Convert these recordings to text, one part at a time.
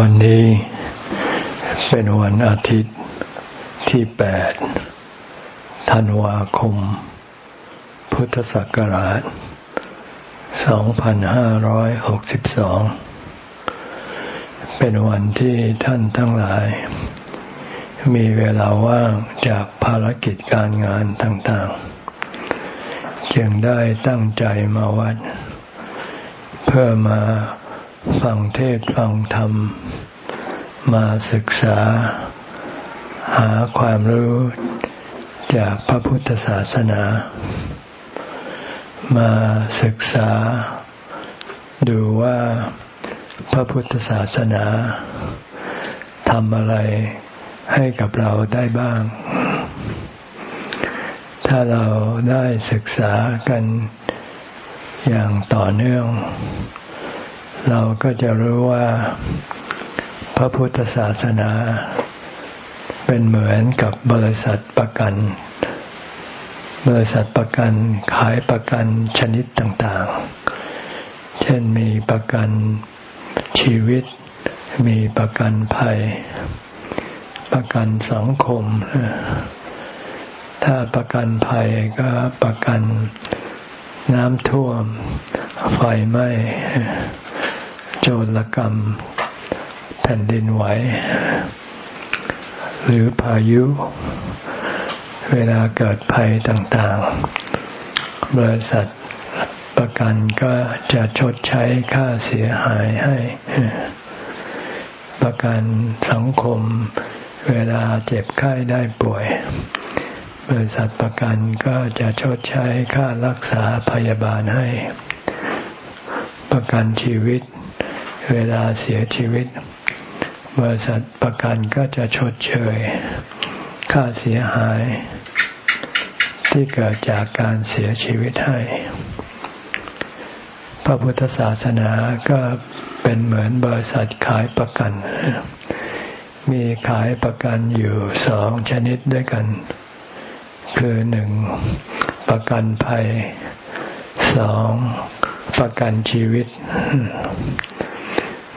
วันนี้เป็นวันอาทิตย์ที่แปดธันวาคม พุทธศักราช 2562 เป็นวันที่ท่านทั้งหลาย มีเวลาว่างจากภารกิจการงานต่างๆ จึงได้ตั้งใจมาวัด เพื่อมา ฟังเทศฟังธรรม มาศึกษา หาความรู้จากพระพุทธศาสนา มาศึกษา ดูว่าพระพุทธศาสนาทำอะไรให้กับเราได้บ้าง ถ้าเราได้ศึกษากันอย่างต่อเนื่อง เราก็จะรู้ว่าพระพุทธศาสนา เป็นเหมือนกับบริษัทประกัน บริษัทประกันขายประกันชนิดต่างๆ เช่นมีประกันชีวิต มีประกันภัย ประกันสังคม ถ้าประกันภัยก็ประกันน้ำท่วม ไฟไหม้ โจรกรรม แผ่นดินไหว หรือพายุ เวลาเกิดภัยต่างๆ บริษัทประกันก็จะชดใช้ค่าเสียหายให้ ประกันสังคม เวลาเจ็บไข้ได้ป่วย บริษัทประกันก็จะชดใช้ค่ารักษาพยาบาลให้ ประกันชีวิต เวลาเสียชีวิต บริษัทประกันก็จะชดเชย ค่าเสียหาย ที่เกิดจากการเสียชีวิตให้ พระพุทธศาสนาก็เป็นเหมือนบริษัทขายประกัน มีขายประกันอยู่สองชนิดด้วยกัน คือหนึ่งประกันภัยสองประกันชีวิต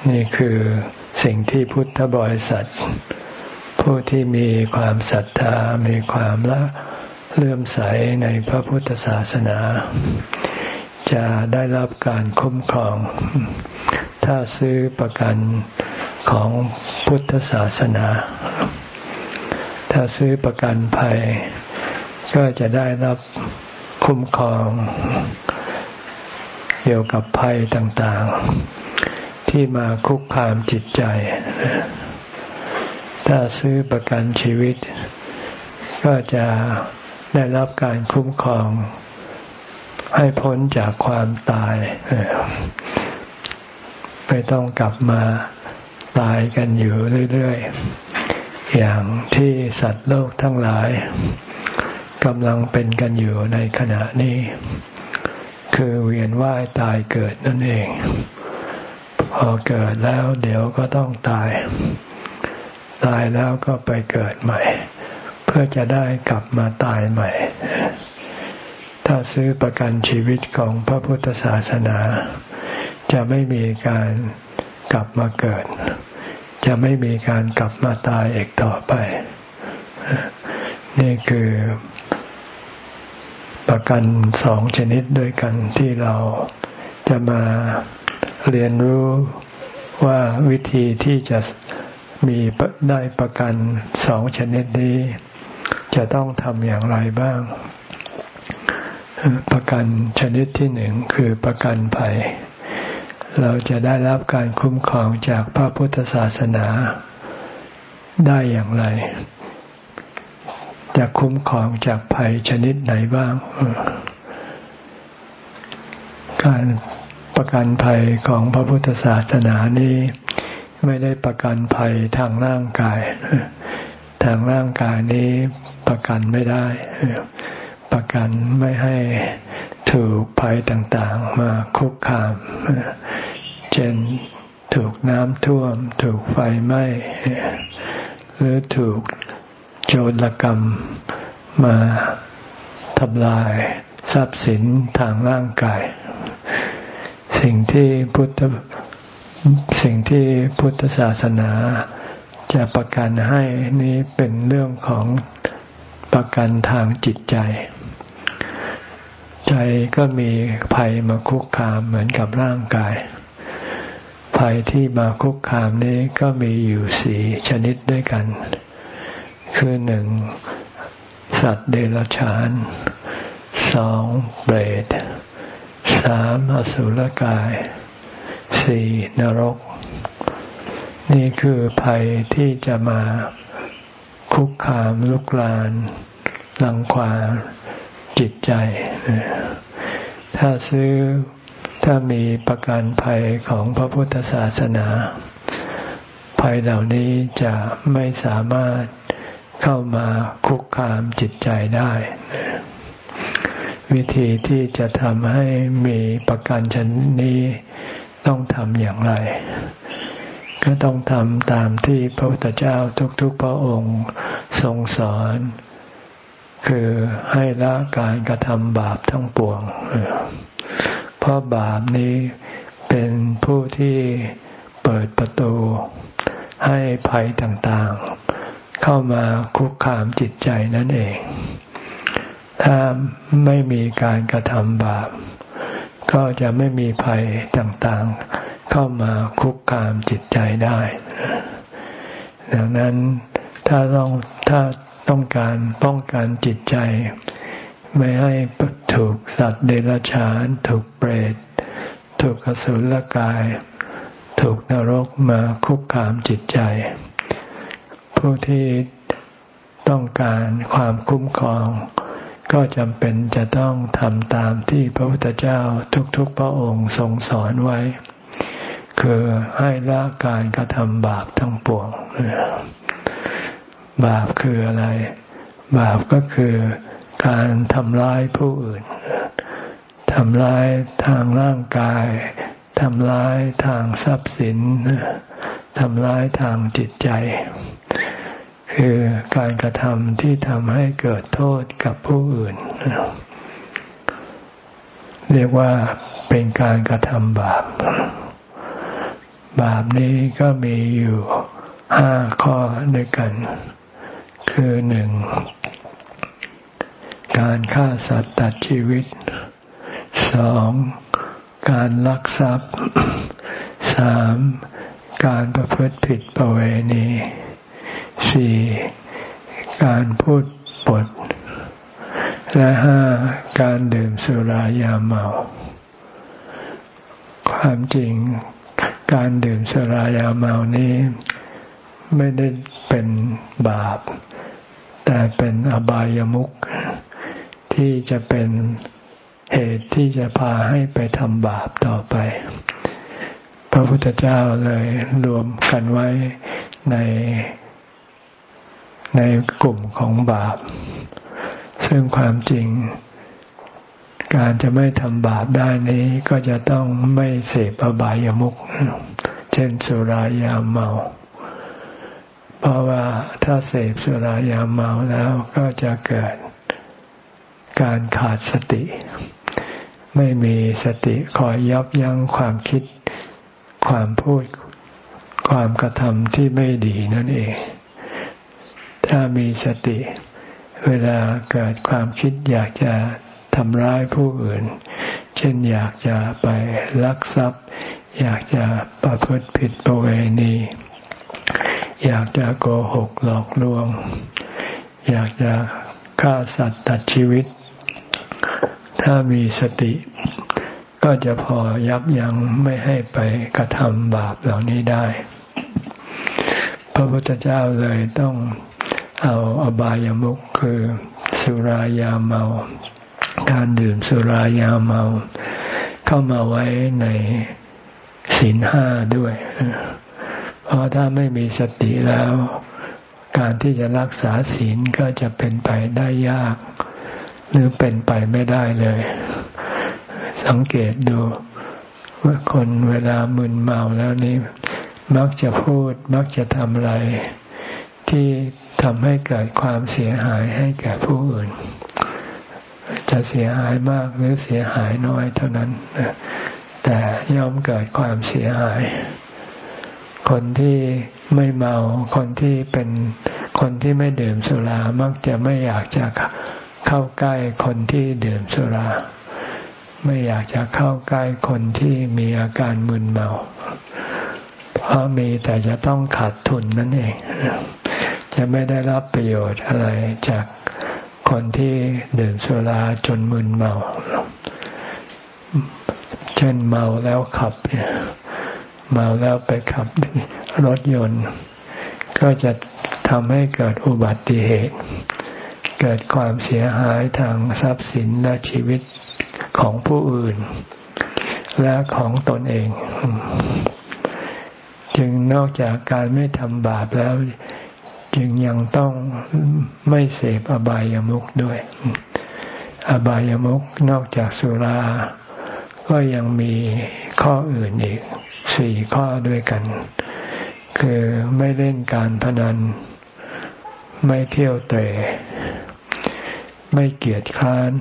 นี่คือสิ่งที่พุทธบริษัท ผู้ที่มีความศรัทธา มีความละเลื่อมใสในพระพุทธศาสนา จะได้รับการคุ้มครอง ถ้าซื้อประกันของพุทธศาสนา ถ้าซื้อประกันภัย ก็จะได้รับคุ้มครอง เกี่ยวกับภัยต่างๆ ที่มาคุกคามจิตใจ ถ้าซื้อประกันชีวิต ก็จะได้รับการคุ้มครอง ให้พ้นจากความตาย ไม่ต้องกลับมาตายกันอยู่เรื่อยๆ อย่างที่สัตว์โลกทั้งหลายกำลังเป็นกันอยู่ในขณะนี้ คือเวียนว่ายตายเกิดนั่นเอง พอเกิดแล้ว เดี๋ยวก็ต้องตาย ตายแล้วก็ไปเกิดใหม่ เพื่อจะได้กลับมาตายใหม่ ถ้าซื้อประกันชีวิตของพระพุทธศาสนา จะไม่มีการกลับมาเกิด จะไม่มีการกลับมาตายอีกต่อไป นี่คือประกันสองชนิดด้วยกันที่เราจะมา เรียนรู้ว่าวิธีที่จะมีได้ประกันสองชนิดนี้ จะต้องทำอย่างไรบ้าง ประกันชนิดที่หนึ่งคือประกันภัย เราจะได้รับการคุ้มครองจากพระพุทธศาสนาได้อย่างไร จะคุ้มครองจากภัยชนิดไหนบ้าง การ ประกันภัยของพระพุทธศาสนานี้ไม่ได้ประกันภัยทางร่างกาย ทางร่างกายนี้ประกันไม่ได้ ประกันไม่ให้ถูกภัยต่างๆ มาคุกคาม เช่นถูกน้ำท่วม ถูกไฟไหม้ หรือถูกโจรกรรมมาทำลายทรัพย์สินทางร่างกาย สิ่งที่พุทธสิ่งที่พุทธศาสนาจะประกันให้นี้เป็นเรื่องของประกันทางจิตใจ ใจก็มีภัยมาคุกคามเหมือนกับร่างกาย ภัยที่มาคุกคามนี้ก็มีอยู่สี่ชนิดด้วยกัน คือหนึ่งสัตว์เดรัจฉานสองเบรด สามอสุรกายสี่นรก นี่คือภัยที่จะมาคุกคามลุกลานลังควาจิตใจ ถ้าซื้อถ้ามีประกันภัยของพระพุทธศาสนา ภัยเหล่านี้จะไม่สามารถเข้ามาคุกคามจิตใจได้ วิธีที่จะทำให้มีประกันชนนี้ต้องทำอย่างไร ก็ต้องทำตามที่พระพุทธเจ้าทุกๆพระองค์ทรงสอน คือให้ละการกระทำบาปทั้งปวง เพราะบาปนี้เป็นผู้ที่เปิดประตูให้ภัยต่างๆ เข้ามาคุกคามจิตใจนั่นเอง ถ้าไม่มีการกระทำบาป ก็จะไม่มีภัยต่างๆ เข้ามาคุกคามจิตใจได้ ดังนั้นถ้าต้องถ้าต้องการป้องกันจิตใจ ไม่ให้ถูกสัตว์เดรัจฉาน ถูกเปรต ถูกกสุลกาย ถูกนรกมาคุกคามจิตใจ ผู้ที่ต้องการความคุ้มครอง ก็จำเป็นจะต้องทำตามที่พระพุทธเจ้าทุกๆพระองค์ทรงสอนไว้ คือให้ละการกระทำบาปทั้งปวง บาปคืออะไร บาปก็คือการทำร้ายผู้อื่นทำร้ายทางร่างกาย ทำร้ายทางทรัพย์สิน ทำร้ายทางจิตใจ คือการกระทำที่ทำให้เกิดโทษกับผู้อื่น เรียกว่าเป็นการกระทำบาป บาปนี้ก็มีอยู่ห้าข้อด้วยกัน คือหนึ่งการฆ่าสัตว์ตัดชีวิตสองการลักทรัพย์สามการประพฤติผิดประเวณี สี่การพูดปด และห้าการดื่มสุรายาเมา ความจริงการดื่มสุรายาเมานี้ ไม่ได้เป็นบาป แต่เป็นอบายามุขที่จะเป็นเหตุที่จะพาให้ไปทำบาปต่อไป พระพุทธเจ้าเลยรวมกันไว้ใน ในกลุ่มของบาป ซึ่งความจริง การจะไม่ทำบาปได้นี้ก็จะต้องไม่เสพอบายามุขเช่นสุรายาเมา เพราะว่าถ้าเสพสุรายาเมาแล้วก็จะเกิดการขาดสติ ไม่มีสติคอยยับยั้งความคิด ความพูด ความกระทำที่ไม่ดีนั่นเอง ถ้ามีสติ เวลาเกิดความคิดอยากจะทำร้ายผู้อื่น เช่นอยากจะไปลักทรัพย์ อยากจะประพฤติผิดประเวณี อยากจะโกหกหลอกลวง อยากจะฆ่าสัตว์ตัดชีวิต ถ้ามีสติ ก็จะพอยับยั้งไม่ให้ไปกระทำบาปเหล่านี้ได้ พระพุทธเจ้าเลยต้อง เอาอบายามุขคือสุรายาเมา การดื่มสุรายาเมา เข้ามาไว้ในศีลห้าด้วย เพราะถ้าไม่มีสติแล้ว การที่จะรักษาศีลก็จะเป็นไปได้ยาก หรือเป็นไปไม่ได้เลย สังเกตดูว่าคนเวลามึนเมาแล้วนี้ มักจะพูดมักจะทำอะไร ที่ทำให้เกิดความเสียหายให้แก่ผู้อื่น จะเสียหายมากหรือเสียหายน้อยเท่านั้น แต่ย่อมเกิดความเสียหาย คนที่ไม่เมา คนที่เป็นคนที่ไม่ดื่มสุรา มักจะไม่อยากจะเข้าใกล้คนที่ดื่มสุรา ไม่อยากจะเข้าใกล้คนที่มีอาการมึนเมา เพราะมีแต่จะต้องขาดทุนนั่นเอง จะไม่ได้รับประโยชน์อะไรจากคนที่ดื่มสุราจนมึนเมา เช่นเมาแล้วขับเนี่ยเมาแล้วไปขับรถยนต์ ก็จะทำให้เกิดอุบัติเหตุ เกิดความเสียหายทางทรัพย์สินและชีวิตของผู้อื่น และของตนเอง จึงนอกจากการไม่ทำบาปแล้ว จึงยังต้องไม่เสพอบายามุขด้วย อบายามุขนอกจากสุรา ก็ยังมีข้ออื่นอีกสี่ข้อด้วยกัน คือไม่เล่นการพนัน ไม่เที่ยวเตะไม่เกียจคร้าน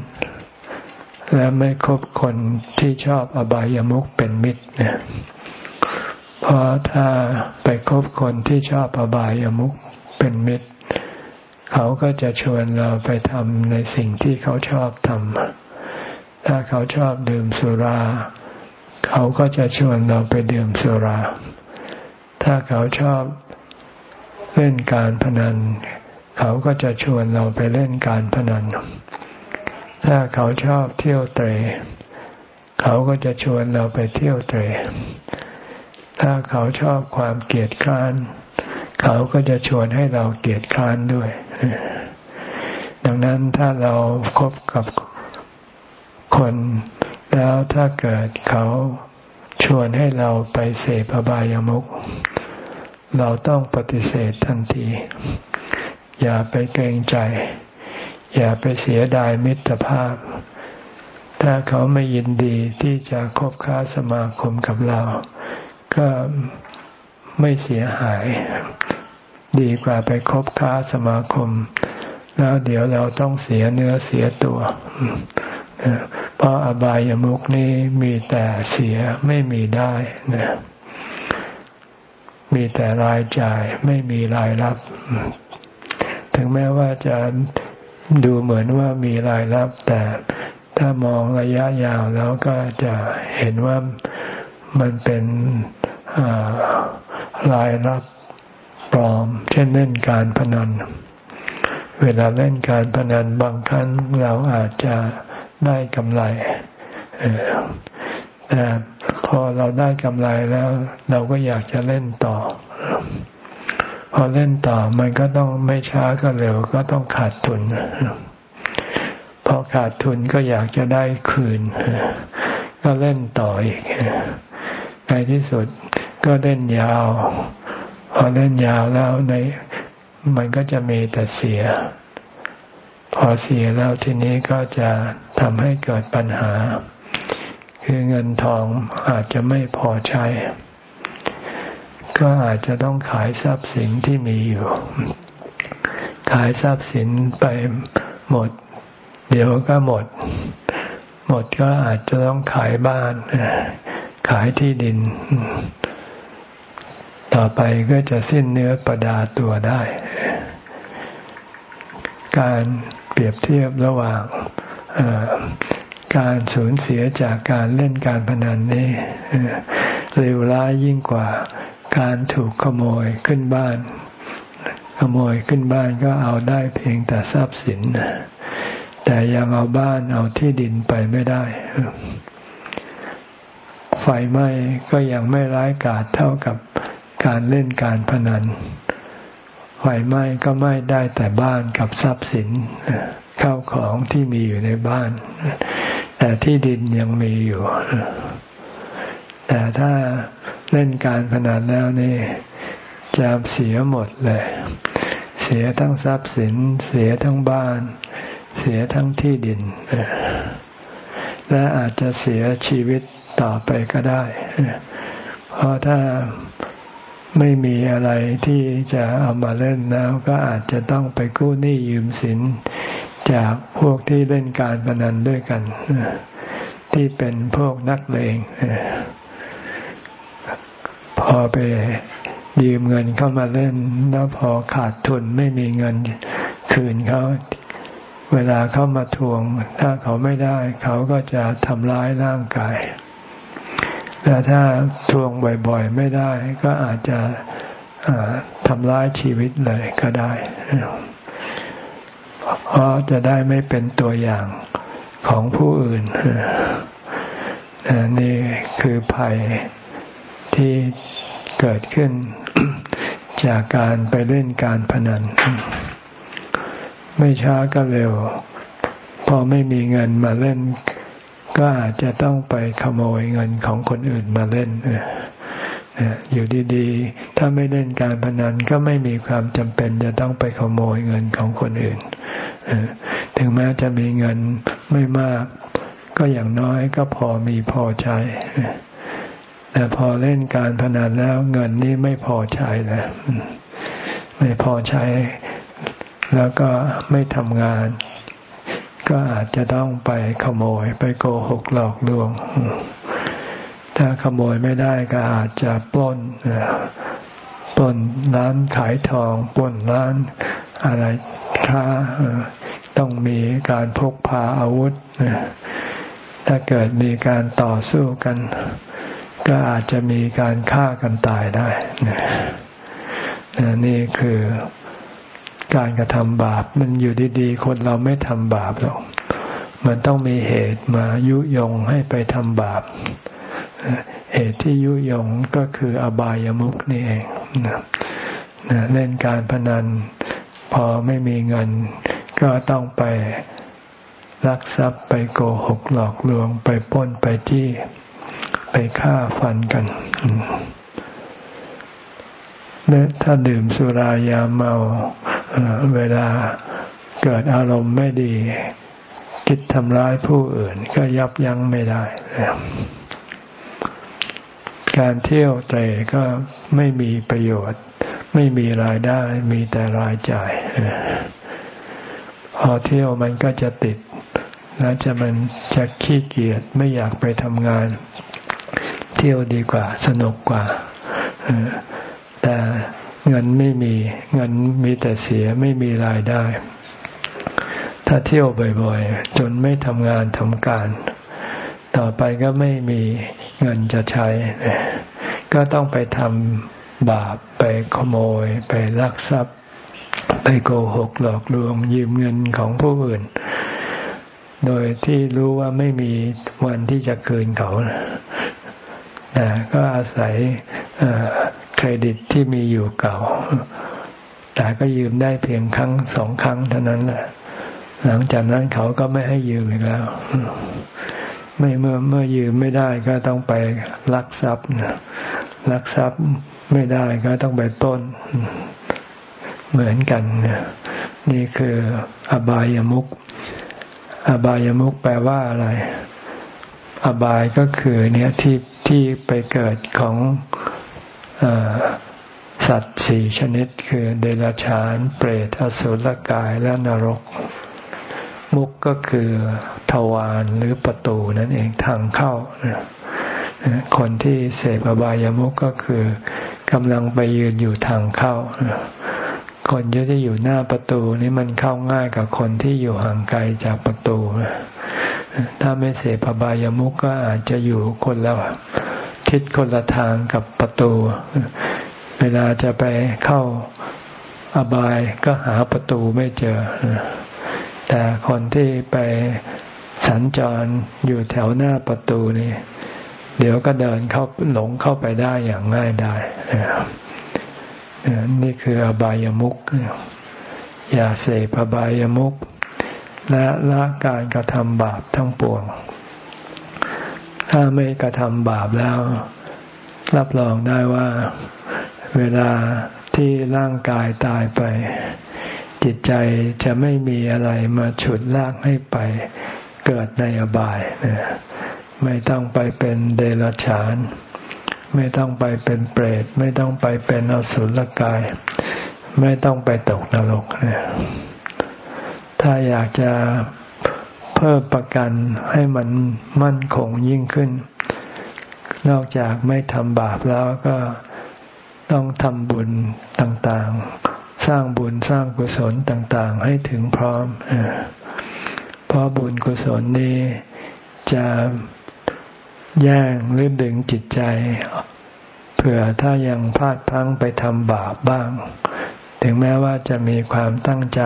และไม่คบคนที่ชอบอบายามุขเป็นมิตรเนี่ยเพราะถ้าไปคบคนที่ชอบอบายามุข เป็นมิตร เขาก็จะชวนเราไปทำในสิ่งที่เขาชอบทำถ้าเขาชอบดื่มสุรา เขาก็จะชวนเราไปดื่มสุรา ถ้าเขาชอบเล่นการพนัน เขาก็จะชวนเราไปเล่นการพนัน ถ้าเขาชอบเที่ยวเตะเขาก็จะชวนเราไปเที่ยวเตะถ้าเขาชอบความเกลียดคร้านเขาก็จะชวนให้เราเกียดคร้านด้วย ดังนั้นถ้าเราครบกับคน แล้วถ้าเกิดเขาชวนให้เราไปเสพอบายามุขเราต้องปฏิเสธทันที อย่าไปเกรงใจ อย่าไปเสียดายมิตรภาพ ถ้าเขาไม่ยินดีที่จะคบค้าสมาคมกับเรา ก็ ไม่เสียหาย ดีกว่าไปคบค้าสมาคม แล้วเดี๋ยวเราต้องเสียเนื้อเสียตัวเพราะอบายามุกนี้มีแต่เสียไม่มีได้นะมีแต่รายจ่ายไม่มีรายรับ ถึงแม้ว่าจะดูเหมือนว่ามีรายรับ แต่ถ้ามองระยะยาวแล้วก็จะเห็นว่ามันเป็น รายรับปลอม เช่นเล่นการพนัน เวลาเล่นการพนันบางครั้งเราอาจจะได้กำไรแต่พอเราได้กำไรแล้ว เราก็อยากจะเล่นต่อ พอเล่นต่อมันก็ต้องไม่ช้าก็เร็วก็ต้องขาดทุนพอขาดทุนก็อยากจะได้คืน ก็เล่นต่ออีกในที่สุด ก็เล่นยาว พอเล่นยาวแล้วในมันก็จะมีแต่เสีย พอเสียแล้วทีนี้ก็จะทำให้เกิดปัญหา คือเงินทองอาจจะไม่พอใช้ ก็อาจจะต้องขายทรัพย์สินที่มีอยู่ ขายทรัพย์สินไปหมด เดี๋ยวก็หมด หมดก็อาจจะต้องขายบ้านขายที่ดิน ต่อไปก็จะสิ้นเนื้อประดาตัวได้ การเปรียบเทียบระหว่างการสูญเสียจากการเล่นการพนันนี้เร็วร้ายยิ่งกว่าการถูกขโมยขึ้นบ้าน ขโมยขึ้นบ้านก็เอาได้เพียงแต่ทรัพย์สิน แต่ยังเอาบ้านเอาที่ดินไปไม่ได้ ไฟไหม้ก็ยังไม่ร้ายกาจเท่ากับ การเล่นการพนันไฟไหม้ก็ไหม้ได้แต่บ้านกับทรัพย์สินเข้าของที่มีอยู่ในบ้าน แต่ที่ดินยังมีอยู่ แต่ถ้าเล่นการพนันแล้วนี่จะเสียหมดเลย เสียทั้งทรัพย์สิน เสียทั้งบ้าน เสียทั้งที่ดิน และอาจจะเสียชีวิตต่อไปก็ได้ เพราะถ้า ไม่มีอะไรที่จะเอามาเล่นแล้ว ก็อาจจะต้องไปกู้หนี้ยืมสิน จากพวกที่เล่นการพนันด้วยกัน ที่เป็นพวกนักเลงพอไปยืมเงินเข้ามาเล่น แล้วพอขาดทุนไม่มีเงินคืนเขาเวลาเขามาทวง ถ้าเขาไม่ได้ เขาก็จะทำร้ายร่างกาย แล้วถ้าทวงบ่อยๆ ไม่ได้ก็อาจจะทำร้ายชีวิตเลยก็ได้ เพราะจะได้ไม่เป็นตัวอย่างของผู้อื่น นี่คือภัยที่เกิดขึ้นจากการไปเล่นการพนัน ไม่ช้าก็เร็ว พอไม่มีเงินมาเล่น ก็อาจจะต้องไปขโมยเงินของคนอื่นมาเล่นอยู่ดีๆ ถ้าไม่เล่นการพนันก็ไม่มีความจำเป็นจะต้องไปขโมยเงินของคนอื่น ถึงแม้จะมีเงินไม่มาก ก็อย่างน้อยก็พอมีพอใช้ แต่พอเล่นการพนันแล้วเงินนี่ไม่พอใช้แล้วไม่พอใช้ แล้วก็ไม่ทำงาน ก็อาจจะต้องไปขโมยไปโกหกหลอกลวง ถ้าขโมยไม่ได้ก็อาจจะปล้นปล้นร้านขายทองปล้นร้านอะไรค้าต้องมีการพกพาอาวุธ ถ้าเกิดมีการต่อสู้กัน ก็อาจจะมีการฆ่ากันตายได้นี่คือ การกระทำบาป มันอยู่ดีๆ คนเราไม่ทำบาปหรอก มันต้องมีเหตุมายุยงให้ไปทำบาป เหตุที่ยุยงก็คืออบายามุขนี่เองเล่นการพนันพอไม่มีเงิน ก็ต้องไปรักทรัพย์ไปโกหกหลอกลวง ไปป้นไปจี้ไปฆ่าฟันกันและถ้าดื่มสุรายาเมา เวลาเกิดอารมณ์ไม่ดี คิดทำร้ายผู้อื่น ก็ยับยั้งไม่ได้ การเที่ยวเตะก็ไม่มีประโยชน์ ไม่มีรายได้ มีแต่รายจ่ายพอเที่ยวมันก็จะติดแล้วจะมันจะขี้เกียจไม่อยากไปทำงาน เที่ยวดีกว่าสนุกกว่าแต่ เงินไม่มีเงินมีแต่เสียไม่มีรายได้ ถ้าเที่ยวบ่อยๆ จนไม่ทำงานทำการ ต่อไปก็ไม่มีเงินจะใช้ ก็ต้องไปทำบาปไปขโมย ไปลักทรัพย์ ไปโกหกหลอกลวง ยืมเงินของผู้อื่น โดยที่รู้ว่าไม่มีวันที่จะคืนเขาแต่ก็อาศัย เครดิตที่มีอยู่เก่า แต่ก็ยืมได้เพียงครั้งสองครั้งเท่านั้นแหละหลังจากนั้นเขาก็ไม่ให้ยืมอีกแล้ว ไม่เมื่อเมื่อยืมไม่ได้ก็ต้องไปลักทรัพย์ลักทรัพย์ไม่ได้ก็ต้องไปต้น เหมือนกันนี่คืออบายามุกอบายามุกแปลว่าอะไร อบายก็คือเนี่ยที่ที่ไปเกิดของ สัตว์สี่ชนิดคือเดรัจฉาน เปรตอสุรกายและนรก มุกก็คือทวารหรือประตูนั่นเองทางเข้า คนที่เสพอบายามุกก็คือกำลังไปยืนอยู่ทางเข้า คนที่อยู่หน้าประตูนี่มันเข้าง่ายกับคนที่อยู่ห่างไกลจากประตู ถ้าไม่เสพอบายามุกก็อาจจะอยู่คนละ ทิศคนละทางกับประตู เวลาจะไปเข้าอบายก็หาประตูไม่เจอ แต่คนที่ไปสัญจรอยู่แถวหน้าประตูนี่ เดี๋ยวก็เดินเข้าหลงเข้าไปได้อย่างง่ายได้นี่คืออบายามุกอย่าเสพอบายามุกและละการกระทำบาปทั้งปวง ถ้าไม่กระทำบาปแล้ว รับรองได้ว่า เวลาที่ร่างกายตายไป จิตใจจะไม่มีอะไรมาฉุดลากให้ไปเกิดในอบาย ไม่ต้องไปเป็นเดรัจฉาน ไม่ต้องไปเป็นเปรต ไม่ต้องไปเป็นอสุรกาย ไม่ต้องไปตกนรก ถ้าอยากจะ พิ่มประกันให้มันมั่นคงยิ่งขึ้น นอกจากไม่ทำบาปแล้วก็ต้องทำบุญต่างๆ สร้างบุญสร้างกุศลต่างๆ ให้ถึงพร้อม เพราะบุญกุศลนี้จะแย่งหรือดึงจิตใจ เผื่อถ้ายังพลาดพังไปทำบาปบ้าง ถึงแม้ว่าจะมีความตั้งใจ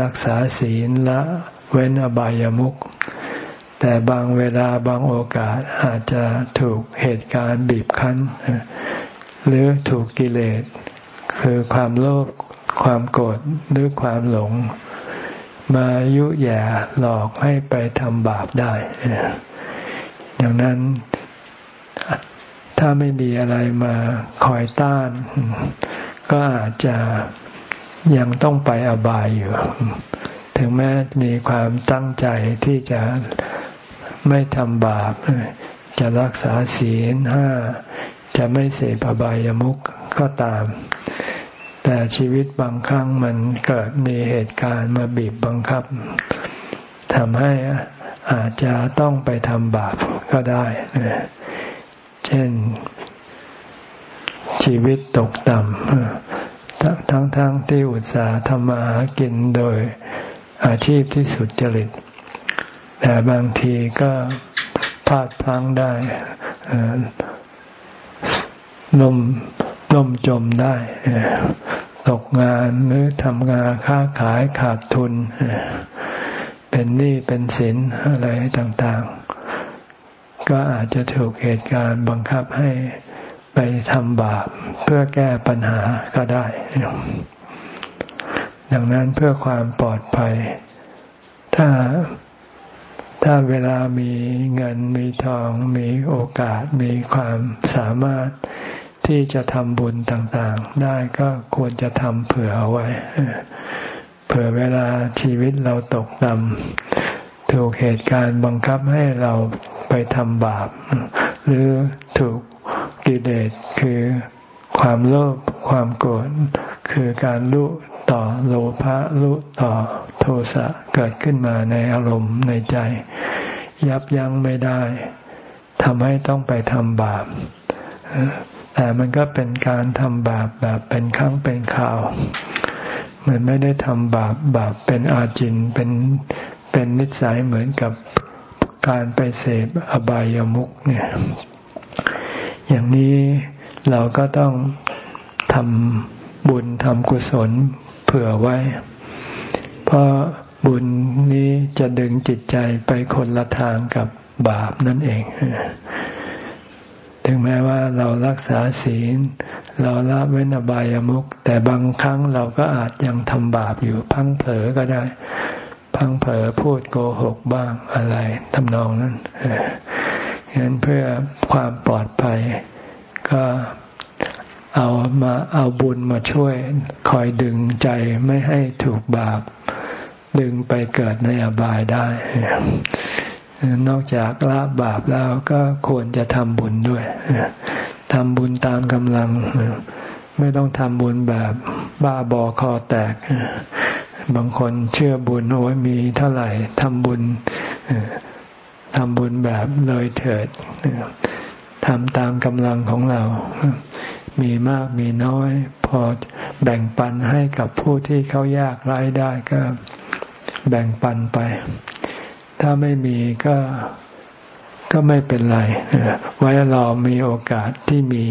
รักษาศีลละ เว้นอบายามุขแต่บางเวลาบางโอกาสอาจจะถูกเหตุการณ์บีบคั้น หรือถูกกิเลส คือความโลภความโกรธหรือความหลง มายุแย่หลอกให้ไปทำบาปได้ดังนั้นถ้าไม่มีอะไรมาคอยต้าน ก็อาจจะยังต้องไปอบายอยู่ ถึงแม้มีความตั้งใจที่จะไม่ทำบาป จะรักษาศีลห้า จะไม่เสพอบายามุขก็ตาม แต่ชีวิตบางครั้งมันเกิดมีเหตุการณ์มาบีบบังคับทำให้อาจจะต้องไปทำบาปก็ได้ เช่น ชีวิตตกต่ำทั้งๆทที่อุตสาห์ทำมาหากินโดย อาชีพที่สุดจริต แต่บางทีก็พลาดพลั้งได้ลมลมจมได้ตกงานหรือทำงานค้าขายขาดทุน เป็นหนี้เป็นสินอะไรต่างๆ ก็อาจจะถูกเหตุการณ์บังคับให้ไปทำบาปเพื่อแก้ปัญหาก็ได้ ดังนั้นเพื่อความปลอดภัย ถ้าถ้าเวลามีเงินมีทอง มีโอกาสมีความสามารถที่จะทำบุญต่างๆ ได้ก็ควรจะทำเผื่อเอาไว้ เผื่อเวลาชีวิตเราตกต่ำถูกเหตุการณ์บังคับให้เราไปทำบาป หรือถูกกิเลสคือความโลภความโกรธ คือการรู้ต่อโลภะรู้ต่อโทสะเกิดขึ้นมาในอารมณ์ในใจ ยับยั้งไม่ได้ทำให้ต้องไปทำบาปแต่มันก็เป็นการทำบาปแบบเป็นครั้งเป็นคราวมันไม่ได้ทำบาปบาปเป็นอาจินเป็นเป็นนิสัยเหมือนกับการไปเสพอบายามุกเนี่ย อย่างนี้เราก็ต้องทำ บุญทำกุศลเผื่อไว้ เพราะบุญนี้จะดึงจิตใจไปคนละทางกับบาปนั่นเอง ถึงแม้ว่าเรารักษาศีล เราละเว้นอบายามุขแต่บางครั้งเราก็อาจยังทำบาปอยู่พังเผลอก็ได้ พังเผลอพูดโกหกบ้างอะไรทำนองนั้นฉะนั้นเพื่อความปลอดภัยก็ เอามาเอาบุญมาช่วย คอยดึงใจไม่ให้ถูกบาป ดึงไปเกิดในอบายได้นอกจากละบาปแล้วก็ควรจะทำบุญด้วยทำบุญตามกำลัง ไม่ต้องทำบุญแบบบ้าบอคอแตก บางคนเชื่อบุญโอ้ยมีเท่าไหร่ทำบุญทำบุญแบบเลยเถิดทำตามกำลังของเรา มีมากมีน้อย พอแบ่งปันให้กับผู้ที่เขายากไร้ได้ก็แบ่งปันไป ถ้าไม่มีก็ก็ไม่เป็นไร ไว้รอมีโอกาสที่มี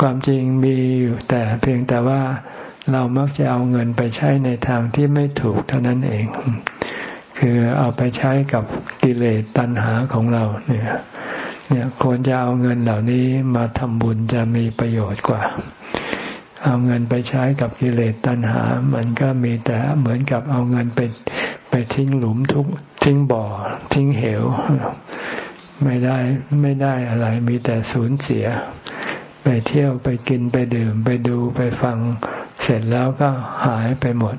ความจริงมีอยู่แต่เพียงแต่ว่าเรามักจะเอาเงินไปใช้ในทางที่ไม่ถูกเท่านั้นเอง คือเอาไปใช้กับกิเลสตัณหาของเราเนี่ย เนี่ยควรจะเอาเงินเหล่านี้มาทำบุญจะมีประโยชน์กว่า เอาเงินไปใช้กับกิเลสตัณหา มันก็มีแต่เหมือนกับเอาเงินไปไปทิ้งหลุมทุกทิ้งบ่อ ทิ้งเหว ไม่ได้ไม่ได้อะไร มีแต่สูญเสีย ไปเที่ยวไปกินไปดื่ม ไปดูไปฟังเสร็จแล้วก็หายไปหมด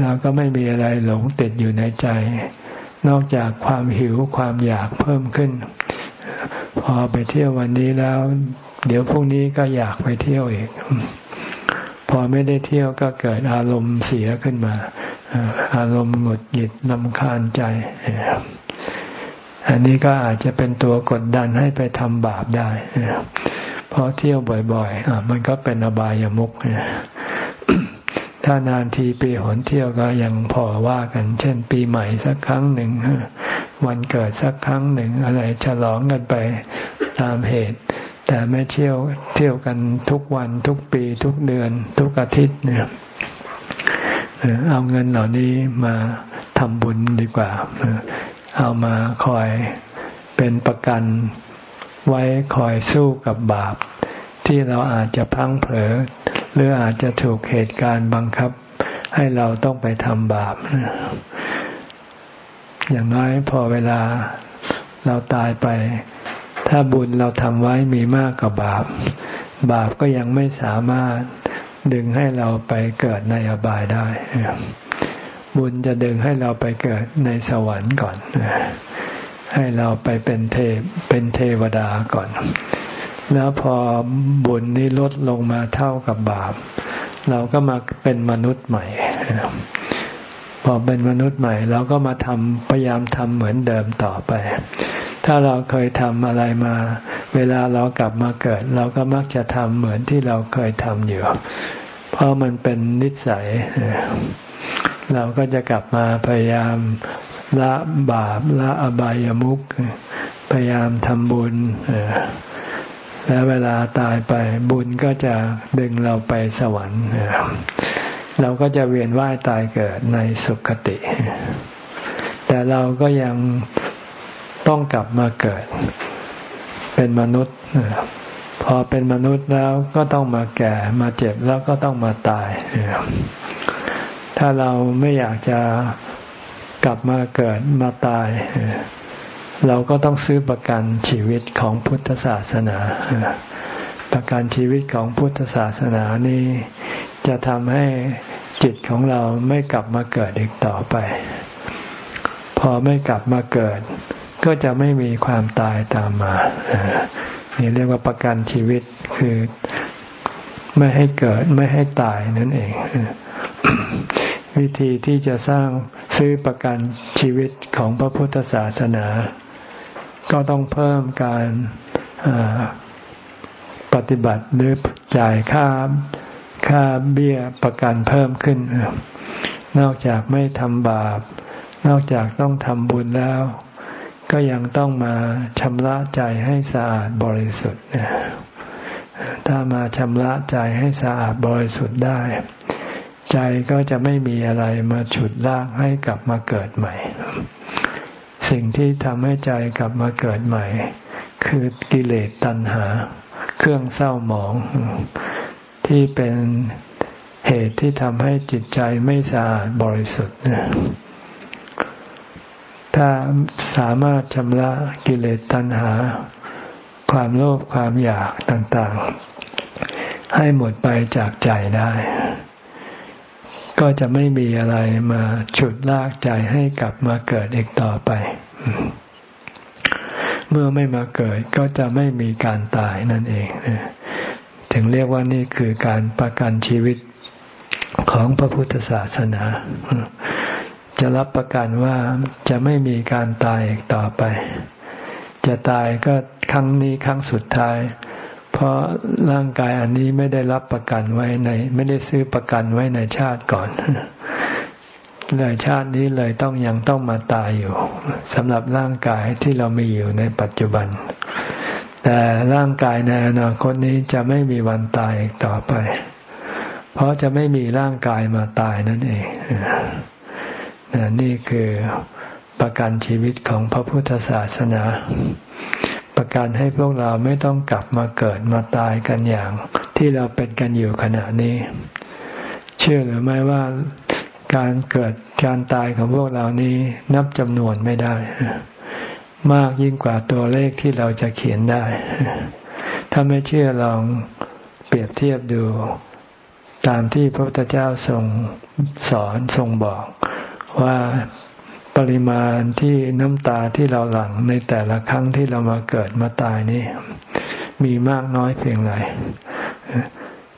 แล้วก็ไม่มีอะไรหลงติดอยู่ในใจ นอกจากความหิวความอยากเพิ่มขึ้น พอไปเที่ยววันนี้แล้ว เดี๋ยวพรุ่งนี้ก็อยากไปเที่ยวอีก พอไม่ได้เที่ยวก็เกิดอารมณ์เสียขึ้นมา อารมณ์หงุดหงิดลำคาญใจ อันนี้ก็อาจจะเป็นตัวกดดันให้ไปทำบาปได้เพราะเที่ยวบ่อยๆมันก็เป็นอบายามุกถ้านานทีปีหนเที่ยวก็ยังพอว่ากัน เช่น ปีใหม่สักครั้งหนึ่ง วันเกิดสักครั้งหนึ่งอะไรฉลองกันไปตามเหตุ แต่ไม่เที่ยวเที่ยวกันทุกวันทุกปีทุกเดือน ทุกอาทิตย์เนี่ยเอาเงินเหล่านี้มาทำบุญดีกว่า เอามาคอยเป็นประกันไว้คอยสู้กับบาป ที่เราอาจจะพังเผลอหรืออาจจะถูกเหตุการณ์บังคับ ให้เราต้องไปทำบาป อย่างน้อยพอเวลาเราตายไป ถ้าบุญเราทำไว้มีมากกว่าบาป บาปก็ยังไม่สามารถดึงให้เราไปเกิดในอบายได้ บุญจะดึงให้เราไปเกิดในสวรรค์ก่อน ให้เราไปเป็นเทพเป็นเทวดาก่อน แล้วพอบุญนี้ลดลงมาเท่ากับบาป เราก็มาเป็นมนุษย์ใหม่ พอเป็นมนุษย์ใหม่เราก็มาทำพยายามทำเหมือนเดิมต่อไป ถ้าเราเคยทำอะไรมา เวลาเรากลับมาเกิด เราก็มักจะทำเหมือนที่เราเคยทำอยู่ เพราะมันเป็นนิสัย เราก็จะกลับมาพยายามละบาปละอบายามุขพยายามทำบุญแล้วเวลาตายไปบุญก็จะดึงเราไปสวรรค์ เราก็จะเวียนว่ายตายเกิดในสุคติ แต่เราก็ยังต้องกลับมาเกิด เป็นมนุษย์พอเป็นมนุษย์แล้วก็ต้องมาแก่มาเจ็บแล้วก็ต้องมาตาย ถ้าเราไม่อยากจะกลับมาเกิดมาตาย เราก็ต้องซื้อประกันชีวิตของพุทธศาสนา ประกันชีวิตของพุทธศาสนานี้ จะทำให้จิตของเราไม่กลับมาเกิดอีกต่อไป พอไม่กลับมาเกิด ก็จะไม่มีความตายตามมานี่เรียกว่าประกันชีวิตคือไม่ให้เกิดไม่ให้ตายนั่นเอง วิธีที่จะสร้างซื้อประกันชีวิตของพระพุทธศาสนา ก็ต้องเพิ่มการปฏิบัติหรือจ่ายค่า ค่าเบี้ยประกันเพิ่มขึ้น นอกจากไม่ทำบาป นอกจากต้องทำบุญแล้ว ก็ยังต้องมาชำระใจให้สะอาดบริสุทธิ์ถ้ามาชำระใจให้สะอาดบริสุทธิ์ได้ ใจก็จะไม่มีอะไรมาฉุดลากให้กลับมาเกิดใหม่ สิ่งที่ทำให้ใจกลับมาเกิดใหม่ คือกิเลสตัณหา เครื่องเศร้าหมอง ที่เป็นเหตุที่ทำให้จิตใจไม่สะอาดบริสุทธิ์ถ้าสามารถชำระกิเลสตัณหา ความโลภความอยากต่างๆ ให้หมดไปจากใจได้ ก็จะไม่มีอะไรมาฉุดลากใจให้กลับมาเกิดอีกต่อไป เมื่อไม่มาเกิดก็จะไม่มีการตายนั่นเอง ถึงเรียกว่านี่คือการประกันชีวิตของพระพุทธศาสนา จะรับประกันว่าจะไม่มีการตายอีกต่อไป จะตายก็ครั้งนี้ครั้งสุดท้าย เพราะร่างกายอันนี้ไม่ได้รับประกันไว้ใน ไม่ได้ซื้อประกันไว้ในชาติก่อนเลยชาตินี้เลยต้องยังต้องมาตายอยู่สำหรับร่างกายที่เรามีอยู่ในปัจจุบัน แต่ร่างกายในอนาคตนี้จะไม่มีวันตายอีกต่อไป เพราะจะไม่มีร่างกายมาตายนั่นเองนี่คือประกันชีวิตของพระพุทธศาสนา ประกันให้พวกเราไม่ต้องกลับมาเกิดมาตายกันอย่าง ที่เราเป็นกันอยู่ขณะนี้ เชื่อหรือไม่ว่าการเกิดการตายของพวกเรานี้นับจำนวนไม่ได้ มากยิ่งกว่าตัวเลขที่เราจะเขียนได้ ถ้าไม่เชื่อลองเปรียบเทียบดู ตามที่พระพุทธเจ้าทรงสอนทรงบอกว่าปริมาณที่น้ำตาที่เราหลั่งในแต่ละครั้งที่เรามาเกิดมาตายนี่ มีมากน้อยเพียงไร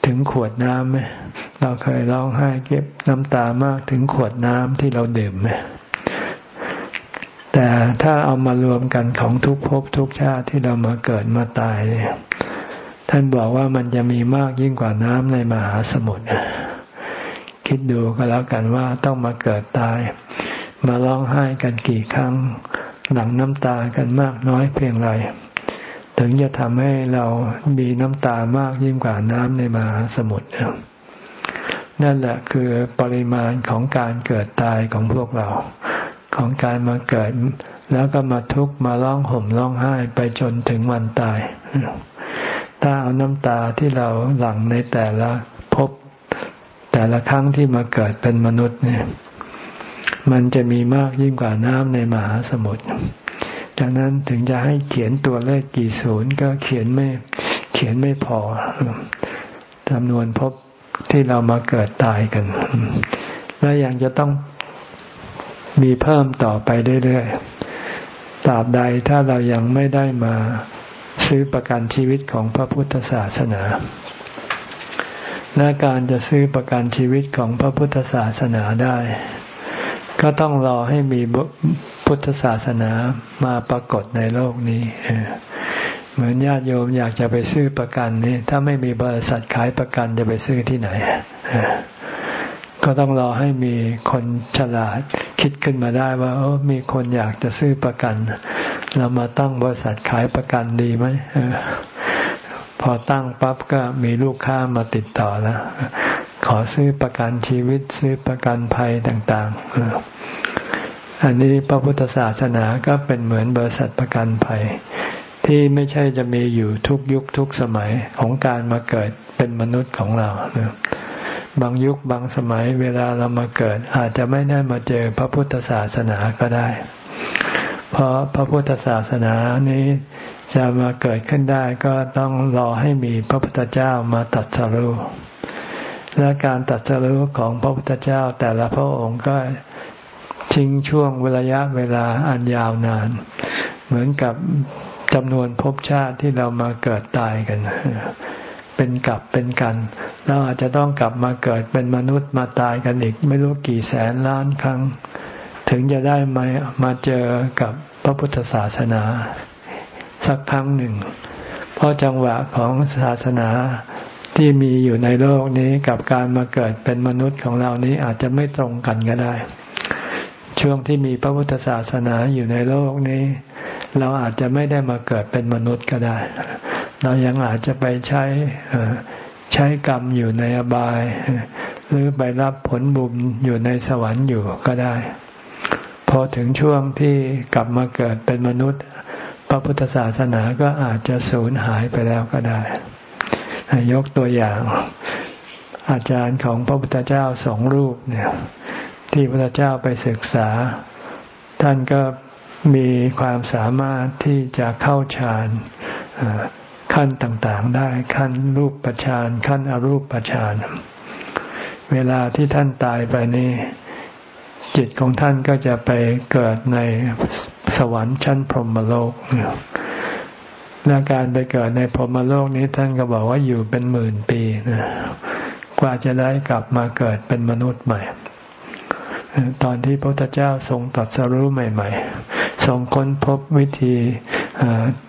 ถึงขวดน้ำไหมเราเคยร้องไห้เก็บน้ำตามากถึงขวดน้ำที่เราดื่มไหม แต่ถ้าเอามารวมกันของทุกภพทุกชาติที่เรามาเกิดมาตายเนี่ยท่านบอกว่ามันจะมีมากยิ่งกว่าน้ำในมหาสมุทรคิดดูก็แล้วกันว่าต้องมาเกิดตาย มาร้องไห้กันกี่ครั้ง หลังน้ำตากันมากน้อยเพียงไร ถึงจะทำให้เรามีน้ำตามากยิ่งกว่าน้ำในมหาสมุทรนั่นแหละคือปริมาณของการเกิดตายของพวกเรา ของการมาเกิด แล้วก็มาทุกข์มาร้องห่มร้องไห้ไปจนถึงวันตาย ถ้าเอาน้ำตาที่เราหลั่งในแต่ละพบแต่ละครั้งที่มาเกิดเป็นมนุษย์เนี่ย มันจะมีมากยิ่งกว่าน้ำในมหาสมุทรดังนั้นถึงจะให้เขียนตัวเลขกี่ศูนย์ก็เขียนไม่เขียนไม่พอจำนวนพบที่เรามาเกิดตายกัน แล้วยังจะต้อง มีเพิ่มต่อไปเรื่อยๆตราบใดถ้าเรายังไม่ได้มาซื้อประกันชีวิตของพระพุทธศาสนา และการจะซื้อประกันชีวิตของพระพุทธศาสนาได้ ก็ต้องรอให้มีพุทธศาสนามาปรากฏในโลกนี้ เหมือนญาติโยมอยากจะไปซื้อประกันนี่ถ้าไม่มีบริษัทขายประกันจะไปซื้อที่ไหน ก็ต้องรอให้มีคนฉลาดคิดขึ้นมาได้ว่าโอ้มีคนอยากจะซื้อประกัน เรามาตั้งบริษัทขายประกันดีไหมพอตั้งปั๊บก็มีลูกค้ามาติดต่อแล้วขอซื้อประกันชีวิตซื้อประกันภัยต่างๆ อันนี้พระพุทธศาสนาก็เป็นเหมือนบริษัทประกันภัย ที่ไม่ใช่จะมีอยู่ทุกยุคทุกสมัยของการมาเกิดเป็นมนุษย์ของเรา บางยุคบางสมัยเวลาเรามาเกิด อาจจะไม่ได้มาเจอพระพุทธศาสนาก็ได้ เพราะพระพุทธศาสนานี้จะมาเกิดขึ้นได้ก็ต้องรอให้มีพระพุทธเจ้ามาตัดสรู้และการตัดสรู้ของพระพุทธเจ้าแต่ละพระองค์ก็ชิงช่วงเวลาเวลาอันยาวนาน เหมือนกับจำนวนภพชาติที่เรามาเกิดตายกัน เป็นกลับเป็นกันเราอาจจะต้องกลับมาเกิดเป็นมนุษย์มาตายกันอีก ไม่รู้กี่แสนล้านครั้ง ถึงจะได้มามาเจอกับพระพุทธศาสนา สักครั้งหนึ่ง เพราะจังหวะของศาสนาที่มีอยู่ในโลกนี้กับการมาเกิดเป็นมนุษย์ของเรานี้อาจจะไม่ตรงกันก็ได้ ช่วงที่มีพระพุทธศาสนาอยู่ในโลกนี้ เราอาจจะไม่ได้มาเกิดเป็นมนุษย์ก็ได้ เรายังอาจจะไปใช้ใช้กรรมอยู่ในอบาย หรือไปรับผลบุญอยู่ในสวรรค์อยู่ก็ได้ พอถึงช่วงที่กลับมาเกิดเป็นมนุษย์ พระพุทธศาสนาก็อาจจะสูญหายไปแล้วก็ได้ ยกตัวอย่าง อาจารย์ของพระพุทธเจ้าสองรูปเนี่ยที่พระพุทธเจ้าไปศึกษา ท่านก็มีความสามารถที่จะเข้าฌาน ขั้นต่างๆได้ขั้นรูปประชานขั้นอรูปประชานเวลาที่ท่านตายไปนี่จิตของท่านก็จะไปเกิดในสวรรค์ชั้นพรหมโลกและการไปเกิดในพรหมโลกนี้ท่านก็บอกว่าอยู่เป็นหมื่นปีนะกว่าจะได้กลับมาเกิดเป็นมนุษย์ใหม่ ตอนที่พระพุทธเจ้าทรงตรัสรู้ใหม่ ๆ ทรงค้นพบวิธี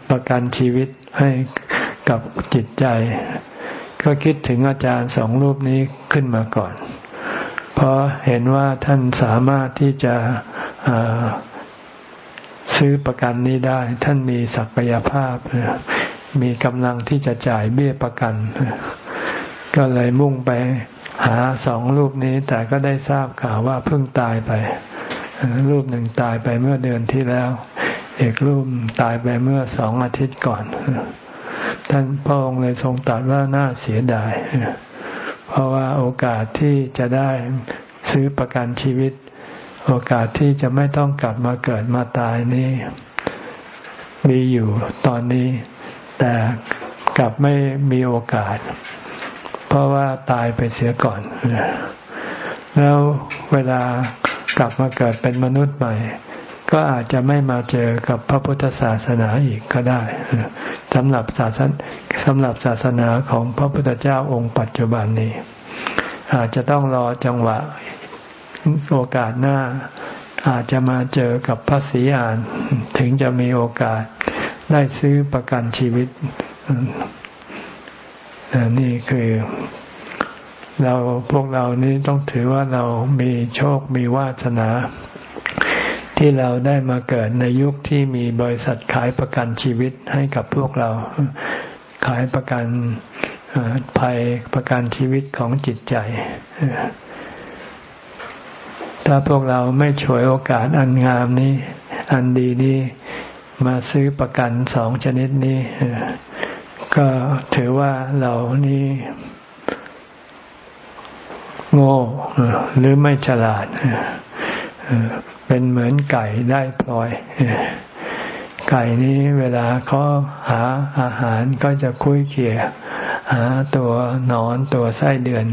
ประกันชีวิตให้ กับจิตใจ ก็คิดถึงอาจารย์สองรูปนี้ขึ้นมาก่อน เพราะเห็นว่าท่านสามารถที่จะซื้อประกันนี้ได้ ท่านมีศักยภาพ มีกำลังที่จะจ่ายเบี้ยประกัน ก็เลยมุ่งไปหาสองรูปนี้ แต่ก็ได้ทราบข่าวว่าเพิ่งตายไป รูปหนึ่งตายไปเมื่อเดือนที่แล้ว เอกรูปตายไปเมื่อสองอาทิตย์ก่อน ท่านพระองค์เลยทรงตรัสว่าน่าเสียดาย เพราะว่าโอกาสที่จะได้ซื้อประกันชีวิต โอกาสที่จะไม่ต้องกลับมาเกิดมาตายนี้มีอยู่ตอนนี้ แต่กลับไม่มีโอกาส เพราะว่าตายไปเสียก่อน แล้วเวลากลับมาเกิดเป็นมนุษย์ใหม่ ก็อาจจะไม่มาเจอกับพระพุทธศาสนาอีกก็ได้สำหรับศาสนสำหรับศาสนาของพระพุทธเจ้าองค์ปัจจุบันนี้ อาจจะต้องรอจังหวะโอกาสหน้า อาจจะมาเจอกับพระศรีอาน ถึงจะมีโอกาสได้ซื้อประกันชีวิตนี่คือเราพวกเรานี้ต้องถือว่าเรามีโชคมีวาสนา ที่เราได้มาเกิดในยุคที่มีบริษัทขายประกันชีวิตให้กับพวกเรา ขายประกันภัยประกันชีวิตของจิตใจ ถ้าพวกเราไม่ฉวยโอกาสอันงามนี้ อันดีนี้มาซื้อประกันสองชนิดนี้ ก็ถือว่าเรานี่โง่หรือไม่ฉลาด เป็นเหมือนไก่ได้พลอย ไก่นี้เวลาเขาหาอาหารก็จะคุยเขี่ยหาตัวนอนตัวไส้เดือน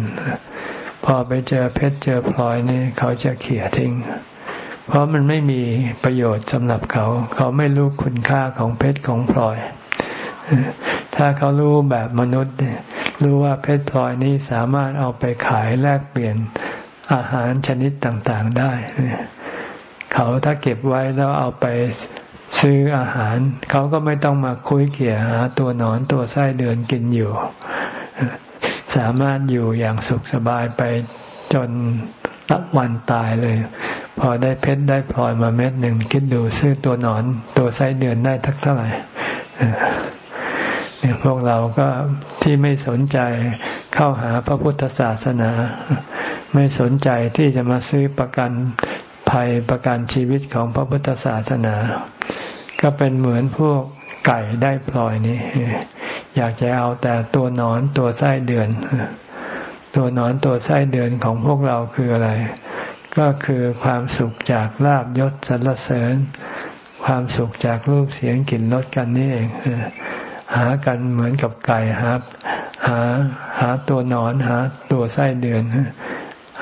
พอไปเจอเพชรเจอพลอยนี่เขาจะเขี่ยทิ้ง เพราะมันไม่มีประโยชน์สำหรับเขา เขาไม่รู้คุณค่าของเพชรของพลอย ถ้าเขารู้แบบมนุษย์รู้ว่าเพชรพลอยนี้สามารถเอาไปขายแลกเปลี่ยนอาหารชนิดต่างๆได้ เขาถ้าเก็บไว้แล้วเอาไปซื้ออาหาร เขาก็ไม่ต้องมาคุยเขี่ยหาตัวหนอนตัวไส้เดือนกินอยู่ สามารถอยู่อย่างสุขสบายไปจนตับวันตายเลย พอได้เพชรได้พลอยมาเม็ดหนึ่งคิดดูซื้อตัวหนอนตัวไส้เดือนได้ทักเท่าไหร่เนี่ยพวกเราก็ที่ไม่สนใจเข้าหาพระพุทธศาสนา ไม่สนใจที่จะมาซื้อประกัน ภัยประกันชีวิตของพระพุทธศาสนา ก็เป็นเหมือนพวกไก่ได้พลอยนี้อยากจะเอาแต่ตัวนอนตัวไส้เดือน ตัวนอนตัวไส้เดือนของพวกเราคืออะไร ก็คือความสุขจากลาบยศสรรเสริญ ความสุขจากรูปเสียงกลิ่นรสกันนี่เองหากันเหมือนกับไก่หาหาหาตัวนอนหาตัวไส้เดือน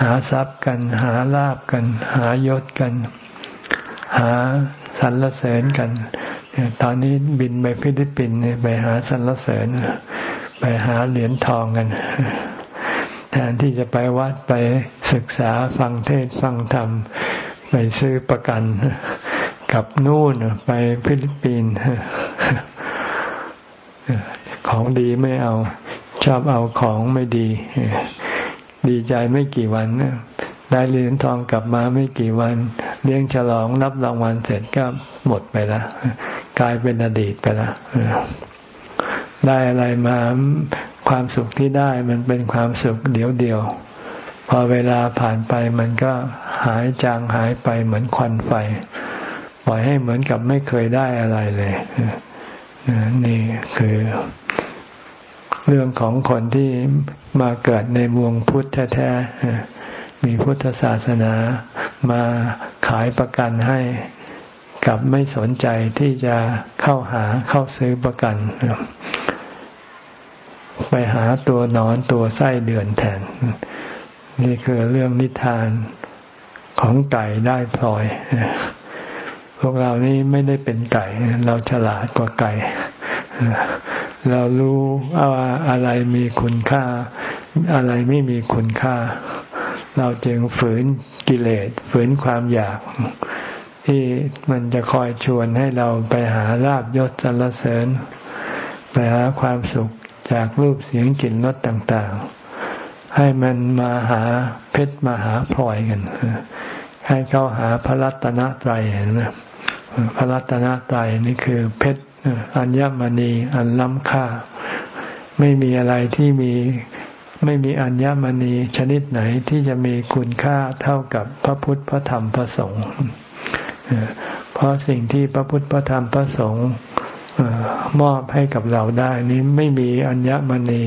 หาทรัพย์กัน หาลาบกัน หายศกัน หาสรรเสริญกันตอนนี้บินไปฟิลิปปินส์ไปหาสรรเสริญ ไปหาเหรียญทองกัน แทนที่จะไปวัดไปศึกษาฟังเทศฟังธรรม ไปซื้อประกันกับนู่นไปฟิลิปปินส์ของดีไม่เอา ชอบเอาของไม่ดี ดีใจไม่กี่วันได้เหรียญทองกลับมาไม่กี่วัน เลี้ยงฉลองรับรางวัลเสร็จก็หมดไปแล้วกลายเป็นอดีตไปแล้วได้อะไรมาความสุขที่ได้มันเป็นความสุขเดียวเดียว พอเวลาผ่านไปมันก็หายจางหายไปเหมือนควันไฟ ปล่อยให้เหมือนกับไม่เคยได้อะไรเลยนี่คือ เรื่องของคนที่มาเกิดในวงพุทธแท้ๆมีพุทธศาสนามาขายประกันให้กับไม่สนใจที่จะเข้าหาเข้าซื้อประกัน ไปหาตัวนอนตัวไส้เดือนแทน นี่คือเรื่องนิทานของไก่ได้พลอย วกเรานี่ไม่ได้เป็นไก่ เราฉลาดกว่าไก่ เรารู้ว่าอะไรมีคุณค่า อะไรไม่มีคุณค่า เราจึงฝืนกิเลสฝืนความอยาก ที่มันจะคอยชวนให้เราไปหาลาบยศสรรเสริญ ไปหาความสุขจากรูปเสียงกลิ่นรสต่าง ๆ ให้มันมาหาเพชรมาหาพลอยกัน ให้เขาหาพระรัตนตรัยเห็นไหมพระรัตนตรัยนี่คือเพชรอัญมณีอันล้ำค่า ไม่มีอะไรที่มีไม่มีอัญมณีชนิดไหนที่จะมีคุณค่าเท่ากับพระพุทธพระธรรมพระสงฆ์เพราะสิ่งที่พระพุทธพระธรรมพระสงฆ์มอบให้กับเราได้ นี้ไม่มีอัญมณี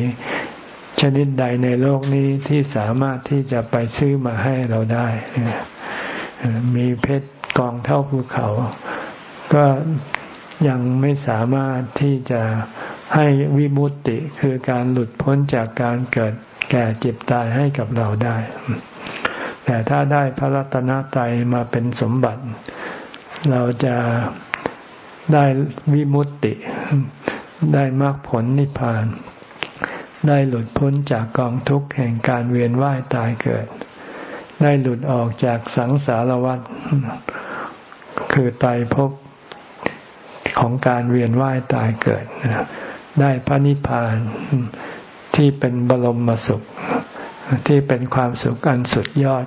ชนิดใดในโลกนี้ที่สามารถที่จะไปซื้อมาให้เราได้ มีเพชรกองเท่าภูเขา ก็ยังไม่สามารถที่จะให้วิมุตติคือการหลุดพ้นจากการเกิดแก่เจ็บตายให้กับเราได้ แต่ถ้าได้พระรัตนตรัยมาเป็นสมบัติ เราจะได้วิมุตติ ได้มรรคผลนิพพาน ได้หลุดพ้นจากกองทุกข์แห่งการเวียนว่ายตายเกิด ได้หลุดออกจากสังสารวัฏคือตายภพของการเวียนว่ายตายเกิด ได้พระนิพพานที่เป็นบรมสุข ที่เป็นความสุขอันสุดยอด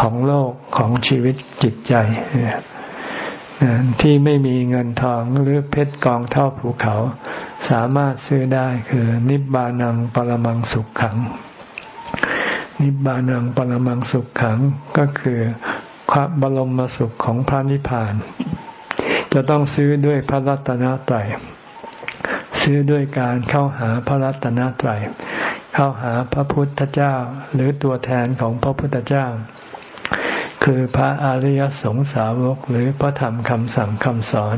ของโลกของชีวิตจิตใจ ที่ไม่มีเงินทองหรือเพชรกองเท่าภูเขา สามารถซื้อได้คือนิบานังปรมังสุขขัง นิบานังปรมังสุขขังก็คือความบรมสุขของพระนิพพาน จะต้องซื้อด้วยพระรัตนตรัยซื้อด้วยการเข้าหาพระรัตนตรัยเข้าหาพระพุทธเจ้าหรือตัวแทนของพระพุทธเจ้า คือพระอริยสงสาวกหรือพระธรรมคำสั่งคำสอน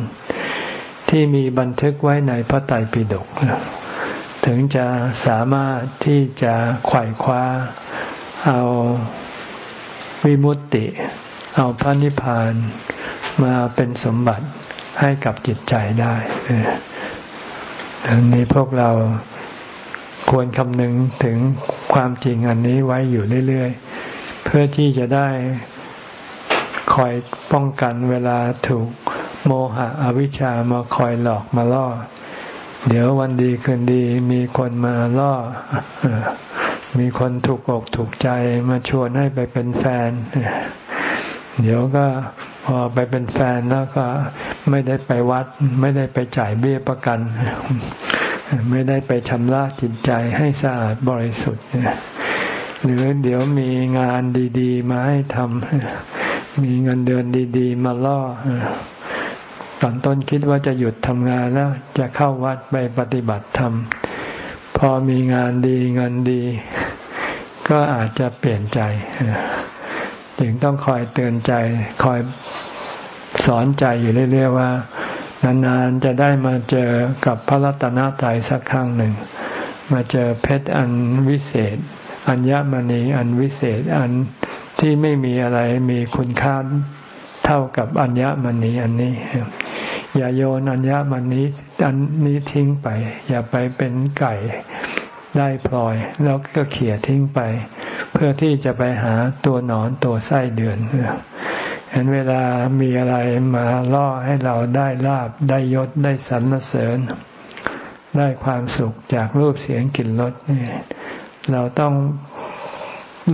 ที่มีบันทึกไว้ในพระไตรปิฎกถึงจะสามารถที่จะไขว่คว้า เอาวิมุตติ เอาพระนิพพานมาเป็นสมบัติให้กับจิตใจได้ดังนี้พวกเราควรคำนึงถึงความจริงอันนี้ไว้อยู่เรื่อยๆ เพื่อที่จะได้คอยป้องกันเวลาถูกโมหะอวิชชามาคอยหลอกมาล่อ เดี๋ยววันดีคืนดีมีคนมาล่อ มีคนถูกอกถูกใจมาชวนให้ไปเป็นแฟน เดี๋ยวก็พอไปเป็นแฟนแล้วก็ไม่ได้ไปวัด ไม่ได้ไปจ่ายเบี้ยประกัน ไม่ได้ไปชำระจิตใจให้สะอาดบริสุทธิ์หรือเดี๋ยวมีงานดีๆ มาให้ทำมีเงินเดือนดีๆ มาล่อตอนต้นคิดว่าจะหยุดทำงานแล้ว จะเข้าวัดไปปฏิบัติธรรม พอมีงานดีเงินดี ก็อาจจะเปลี่ยนใจจึงต้องคอยเตือนใจ คอยสอนใจอยู่เรื่อยๆว่า นานๆจะได้มาเจอกับพระรัตนตรัยสักครั้งหนึ่ง มาเจอเพชรอันวิเศษ อัญญมณีอันวิเศษอันที่ไม่มีอะไรมีคุณค่าเท่ากับอัญญมณีอันนี้ อย่าโยนอัญญมณีอันนี้ทิ้งไป อย่าไปเป็นไก่ได้พลอย แล้วก็เขี่ยทิ้งไป เพื่อที่จะไปหาตัวหนอนตัวไส้เดือนเห็นเวลามีอะไรมาล่อให้เราได้ลาบได้ยศได้สรรเสริญ ได้ความสุขจากรูปเสียงกลิ่นรสนี่เราต้อง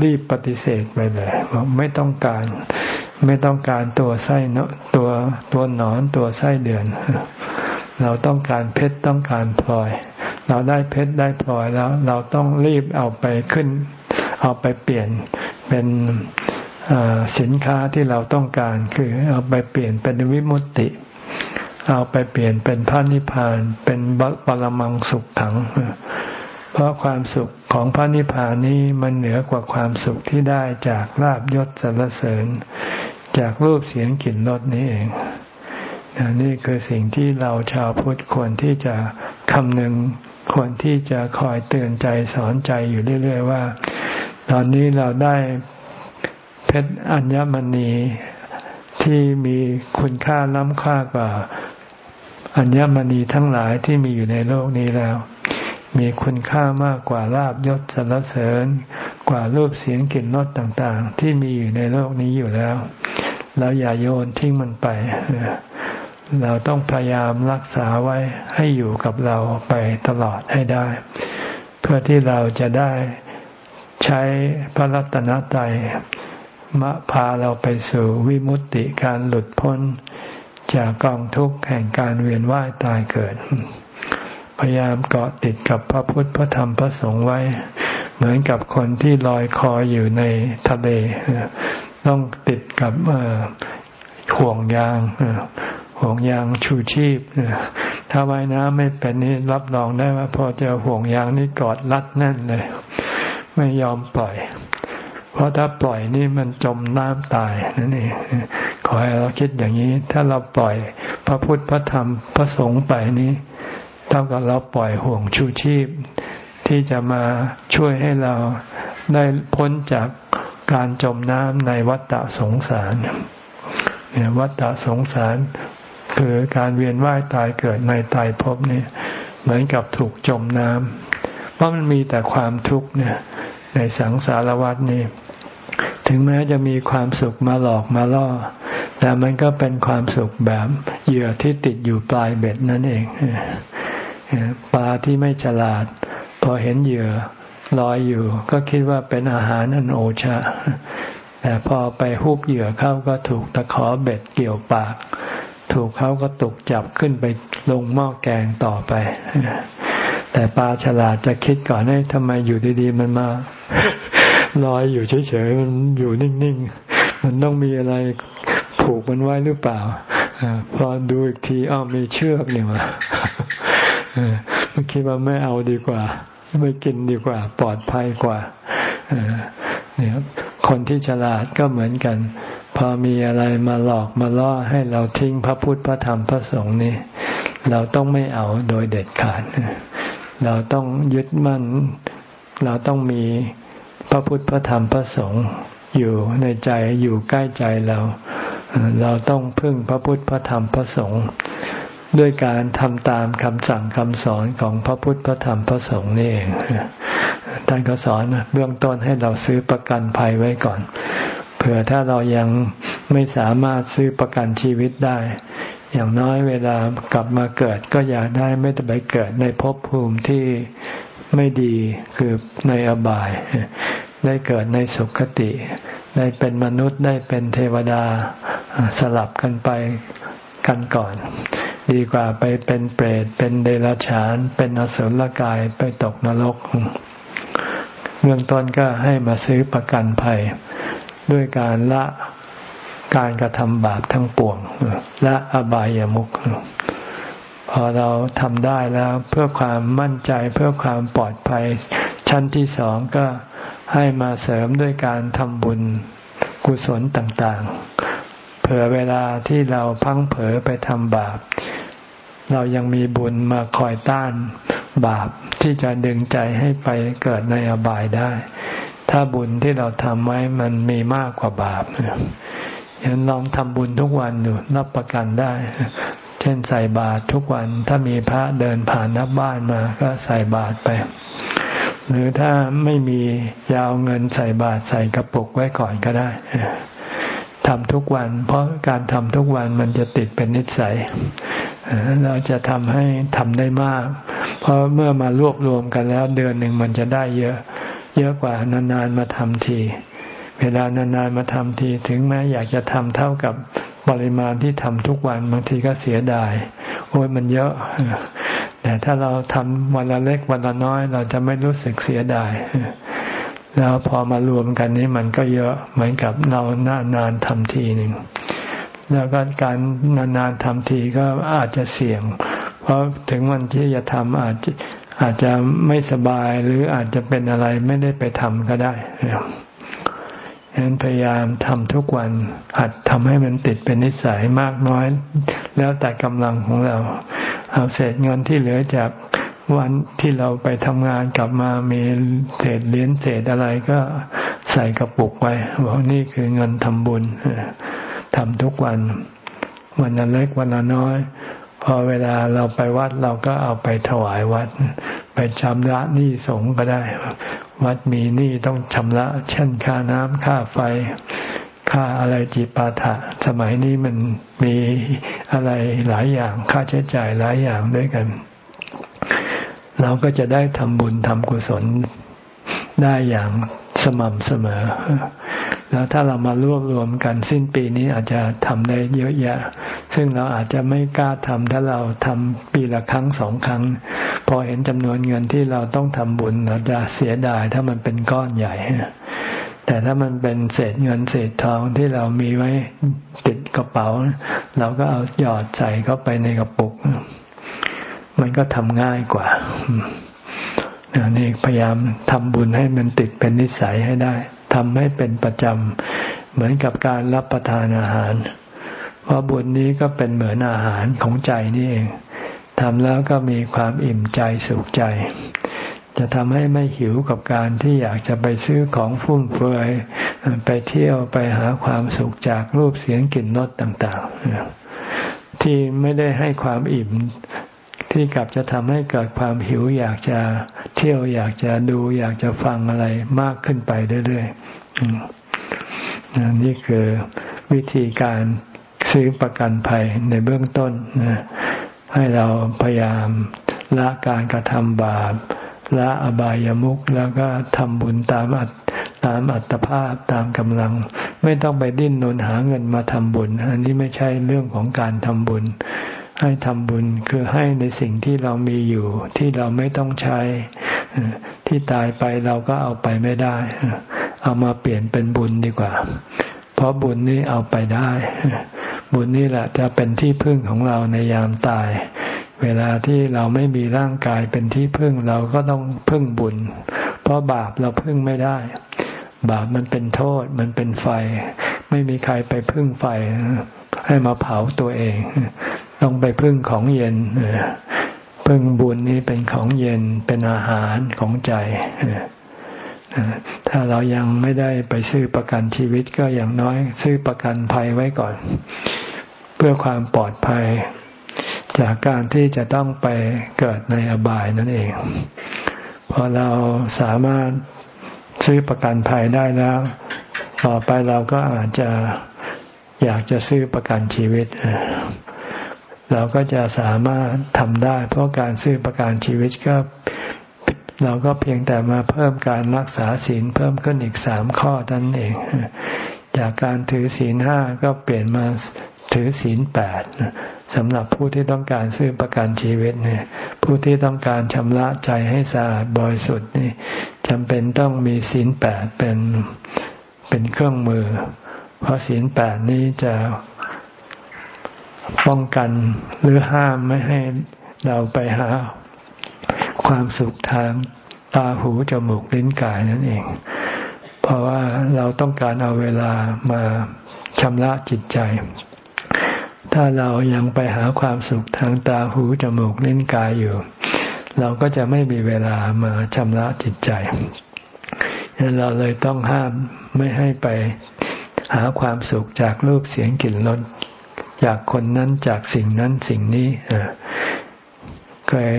รีบปฏิเสธไปเลยบอกไม่ต้องการ ไม่ต้องการตัวไส้เนาะตัวตัวหนอนตัวไส้เดือน เราต้องการเพชรต้องการพลอย เราได้เพชรได้พลอยแล้ว เราต้องรีบเอาไปขึ้น เอาไปเปลี่ยนเป็นสินค้าที่เราต้องการคือเอาไปเปลี่ยนเป็นวิมุตติ เอาไปเปลี่ยนเป็นพระนิพพานเป็นปรมังสุขถัง เพราะความสุขของพระนิพพานนี้มันเหนือกว่าความสุขที่ได้จากลาบยศสรรเสริญ จากรูปเสียงกลิ่นรสนี้เองนี่คือสิ่งที่เราชาวพุทธควรที่จะคำนึงควรที่จะคอยเตือนใจสอนใจอยู่เรื่อย ๆ ว่า ตอนนี้เราได้เพชรอัญมณีที่มีคุณค่าล้ำค่ากว่าอัญมณีทั้งหลายที่มีอยู่ในโลกนี้แล้ว มีคุณค่ามากกว่าลาบยศสรรเสริญ กว่ารูปเสียงกลิ่นรสต่างๆ ที่มีอยู่ในโลกนี้อยู่แล้ว เราอย่าโยนทิ้งมันไป เราต้องพยายามรักษาไว้ให้อยู่กับเราไปตลอดให้ได้ เพื่อที่เราจะได้ใช้พระรัตนตรัยมะพาเราไปสู่วิมุตติการหลุดพ้น จากกองทุกข์แห่งการเวียนว่ายตายเกิด พยายามเกาะติดกับพระพุทธพระธรรมพระสงฆ์ไว้ เหมือนกับคนที่ลอยคออยู่ในทะเล ต้องติดกับห่วงยางห่วงยางชูชีพถ้าว่ายน้ำไม่เป็นนี่รับรองได้ว่าพอเจอห่วงยางนี่กอดรัดแน่นเลย ไม่ยอมปล่อย เพราะถ้าปล่อยนี่มันจมน้ำตายนั่นเองขอให้เราคิดอย่างนี้ ถ้าเราปล่อยพระพุทธพระธรรมพระสงฆ์ไปนี้ เท่ากับเราปล่อยห่วงชูชีพ ที่จะมาช่วยให้เราได้พ้นจากการจมน้ำในวัฏฏะสงสารเนี่ยวัฏฏะสงสารคือการเวียนว่ายตายเกิดในตายภพนี่ยเหมือนกับถูกจมน้ำราะมันมีแต่ความทุกข์เนี่ยในสังสารวัฏนี้ถึงแม้จะมีความสุขมาหลอกมาล่อ แต่มันก็เป็นความสุขแบบเหยื่อที่ติดอยู่ปลายเบ็ดนั่นเอง ปลาที่ไม่ฉลาด พอเห็นเหยื่อลอยอยู่ ก็คิดว่าเป็นอาหารอันโอชาแต่พอไปฮุบเหยื่อเข้าก็ถูกตะขอเบ็ดเกี่ยวปาก ถูกเขาก็ตกจับขึ้นไปลงหม้อแกงต่อไป แต่ปลาฉลาดจะคิดก่อนให้ทำไมอยู่ดีๆ มันมาลอยอยู่เฉยๆ มันอยู่นิ่งๆ มันต้องมีอะไรผูกมันไว้หรือเปล่า พอดูอีกทีอ้าวมีเชือกนี่มามันคิดว่าไม่เอาดีกว่า ไม่กินดีกว่า ปลอดภัยกว่าเนี่ยคนที่ฉลาดก็เหมือนกัน พอมีอะไรมาหลอกมาล่อให้เราทิ้งพระพุทธพระธรรมพระสงฆ์นี่เราต้องไม่เอาโดยเด็ดขาด เราต้องยึดมั่น เราต้องมีพระพุทธพระธรรมพระสงฆ์ อยู่ในใจอยู่ใกล้ใจเรา เราต้องพึ่งพระพุทธพระธรรมพระสงฆ์ด้วยการทำตามคำสั่งคำสอนของพระพุทธพระธรรมพระสงฆ์นี่เองท่านก็สอนเบื้องต้นให้เราซื้อประกันภัยไว้ก่อนเผื่อถ้าเรายังไม่สามารถซื้อประกันชีวิตได้ อย่างน้อยเวลากลับมาเกิดก็อยากได้ไม่ต้องไปเกิดในภพภูมิที่ไม่ดีคือในอบาย ได้เกิดในสุคติ ได้เป็นมนุษย์ได้เป็นเทวดาสลับกันไปกันก่อน ดีกว่าไปเป็นเปรตเป็นเดรัจฉาน เป็นอสุรกายไปตกนรก เบื้องต้นก็ให้มาซื้อประกันภัย ด้วยการละการกระทำบาปทั้งปวงละอบายามุขพอเราทำได้แล้วเพื่อความมั่นใจเพื่อความปลอดภัย ชั้นที่สองก็ ให้มาเสริมด้วยการทำบุญกุศลต่างๆ เผื่อเวลาที่เราพังเผลอไปทำบาป เรายังมีบุญมาคอยต้านบาปที่จะดึงใจให้ไปเกิดในอบายได้ ถ้าบุญที่เราทำไว้มันมีมากกว่าบาปฉะนั้นลองทำบุญทุกวันดูรับประกันได้ เช่นใส่บาตรทุกวัน ถ้ามีพระเดินผ่านนับบ้านมาก็ใส่บาตรไป หรือถ้าไม่มียาวเงินใส่บาตรใส่กระปุกไว้ก่อนก็ได้ทำทุกวัน เพราะการทำทุกวันมันจะติดเป็นนิสัยเราจะทำให้ทำได้มาก เพราะเมื่อมารวบรวมกันแล้วเดือนหนึ่งมันจะได้เยอะ เยอะกว่านานๆมาทำที เวลานานๆมาทำที ถึงแม้อยากจะทำเท่ากับปริมาณที่ทำทุกวันบางทีก็เสียดาย โอ้ยมันเยอะ แต่ถ้าเราทำวันละเล็กวันละน้อย เราจะไม่รู้สึกเสียดาย แล้วพอมารวมกันนี้มันก็เยอะเหมือนกับเรานานนานทำทีหนึ่งแล้วก็การนานๆทำทีก็อาจจะเสี่ยง เพราะถึงวันที่จะทำอาจจะอาจจะไม่สบายหรืออาจจะเป็นอะไรไม่ได้ไปทำก็ได้ฉะนั้นพยายามทำทุกวันหัดทำให้มันติดเป็นนิสัยมากน้อย แล้วแต่กำลังของเรา เอาเศษเงินที่เหลือจากวันที่เราไปทำงานกลับมามีเศษเหรียญเศษอะไรก็ใส่กระปุกไว้บอกนี่คือเงินทำบุญทำทุกวัน วันละเล็กวันละน้อย พอเวลาเราไปวัดเราก็เอาไปถวายวัด ไปชำระหนี้สงก็ได้ วัดมีหนี้ต้องชำระ เช่นค่าน้ำค่าไฟ ค่าอะไรจีปาถะสมัยนี้มันมีอะไรหลายอย่างค่าใช้จ่ายหลายอย่างด้วยกัน เราก็จะได้ทำบุญทำกุศลได้อย่างสม่ำเสมอ แล้วถ้าเรามารวบรวมกันสิ้นปีนี้อาจจะทำได้เยอะแยะ ซึ่งเราอาจจะไม่กล้าทำถ้าเราทำปีละครั้งสองครั้ง พอเห็นจำนวนเงินที่เราต้องทำบุญเราจะเสียดายถ้ามันเป็นก้อนใหญ่ แต่ถ้ามันเป็นเศษเงินเศษทองที่เรามีไว้ติดกระเป๋า เราก็เอาหยอดใส่เข้าไปในกระปุก มันก็ทำง่ายกว่านี่พยายามทำบุญให้มันติดเป็นนิสัยให้ได้ทำให้เป็นประจำเหมือนกับการรับประทานอาหาร เพราะบุญนี้ก็เป็นเหมือนอาหารของใจนี่เองทำแล้วก็มีความอิ่มใจสุขใจ จะทำให้ไม่หิวกับการที่อยากจะไปซื้อของฟุ่มเฟือยไปเที่ยวไปหาความสุขจากรูปเสียงกลิ่นรสต่างๆ ที่ไม่ได้ให้ความอิ่มที่กลับจะทำให้เกิดความหิวอยากจะเที่ยวอยากจะดูอยากจะฟังอะไรมากขึ้นไปเรื่อยๆนี่คือวิธีการซื้อประกันภัยในเบื้องต้นให้เราพยายามละการกระทำบาป ละอบายามุขแล้วก็ทำบุญตามอัตตามอัตภาพตามกำลัง ไม่ต้องไปดิ้นนนหาเงินมาทำบุญ อันนี้ไม่ใช่เรื่องของการทำบุญ ให้ทำบุญคือให้ในสิ่งที่เรามีอยู่ ที่เราไม่ต้องใช้ ที่ตายไปเราก็เอาไปไม่ได้ เอามาเปลี่ยนเป็นบุญดีกว่า เพราะบุญนี้เอาไปได้ บุญนี่แหละจะเป็นที่พึ่งของเราในยามตาย เวลาที่เราไม่มีร่างกายเป็นที่พึ่งเราก็ต้องพึ่งบุญ เพราะบาปเราพึ่งไม่ได้ บาปมันเป็นโทษมันเป็นไฟ ไม่มีใครไปพึ่งไฟ ให้มาเผาตัวเอง ต้องไปพึ่งของเย็นพึ่งบุญนี้เป็นของเย็นเป็นอาหารของใจถ้าเรายังไม่ได้ไปซื้อประกันชีวิตก็อย่างน้อย ซื้อประกันภัยไว้ก่อน เพื่อความปลอดภัย จากการที่จะต้องไปเกิดในอบายนั่นเอง พอเราสามารถซื้อประกันภัยได้แล้ว ต่อไปเราก็อาจจะอยากจะซื้อประกันชีวิต เราก็จะสามารถทำได้ เพราะการซื้อประกันชีวิตก็เราก็เพียงแต่มาเพิ่มการรักษาศีลเพิ่มขึ้นอีกสามข้อนั่นเอง จากการถือศีลห้าก็เปลี่ยนมาถือศีลแปด สำหรับผู้ที่ต้องการซื้อประกันชีวิตเนี่ย ผู้ที่ต้องการชำระใจให้สะอาดบริสุทธิ์นี่จำเป็นต้องมีศีลแปดเป็นเป็นเครื่องมือ เพราะศีลแปดนี้จะป้องกันหรือห้ามไม่ให้เราไปหาความสุขทางตาหูจมูกลิ้นกายนั่นเอง เพราะว่าเราต้องการเอาเวลามาชำระจิตใจ ถ้าเรายังไปหาความสุขทางตาหูจมูกลิ้นกายอยู่ เราก็จะไม่มีเวลามาชำระจิตใจดังนั้นเราเลยต้องห้ามไม่ให้ไปหาความสุขจากรูปเสียงกลิ่นรสจากคนนั้นจากสิ่งนั้นสิ่งนี้เคย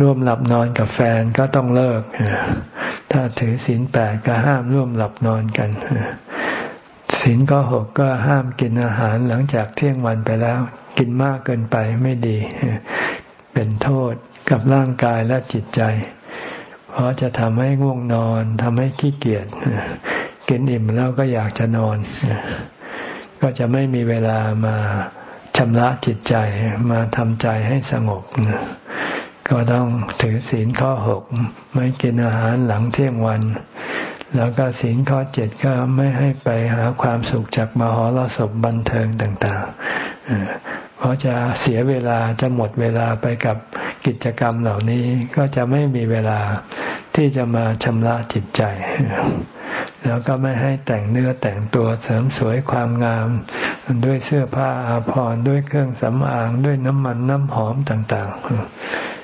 ร่วมหลับนอนกับแฟนก็ต้องเลิกถ้าถือศีลแปดก็ห้ามร่วมหลับนอนกัน ศีลก็หกก็ห้ามกินอาหารหลังจากเที่ยงวันไปแล้ว กินมากเกินไปไม่ดี เป็นโทษกับร่างกายและจิตใจ เพราะจะทำให้ง่วงนอนทำให้ขี้เกียจกินอิ่มแล้วก็อยากจะนอน ก็จะไม่มีเวลามาชำระจิตใจมาทำใจให้สงบ ก็ต้องถือศีลข้อหกไม่กินอาหารหลังเที่ยงวัน แล้วก็ศีลข้อเจ็ดก็ไม่ให้ไปหาความสุขจากมหรสพบันเทิงต่างๆ เพราะจะเสียเวลาจะหมดเวลาไปกับกิจกรรมเหล่านี้ก็จะไม่มีเวลาที่จะมาชำระจิตใจ แล้วก็ไม่ให้แต่งเนื้อแต่งตัวเสริมสวยความงาม ด้วยเสื้อผ้าอาภรณ์ด้วยเครื่องสำอางด้วยน้ำมันน้ำหอมต่างๆ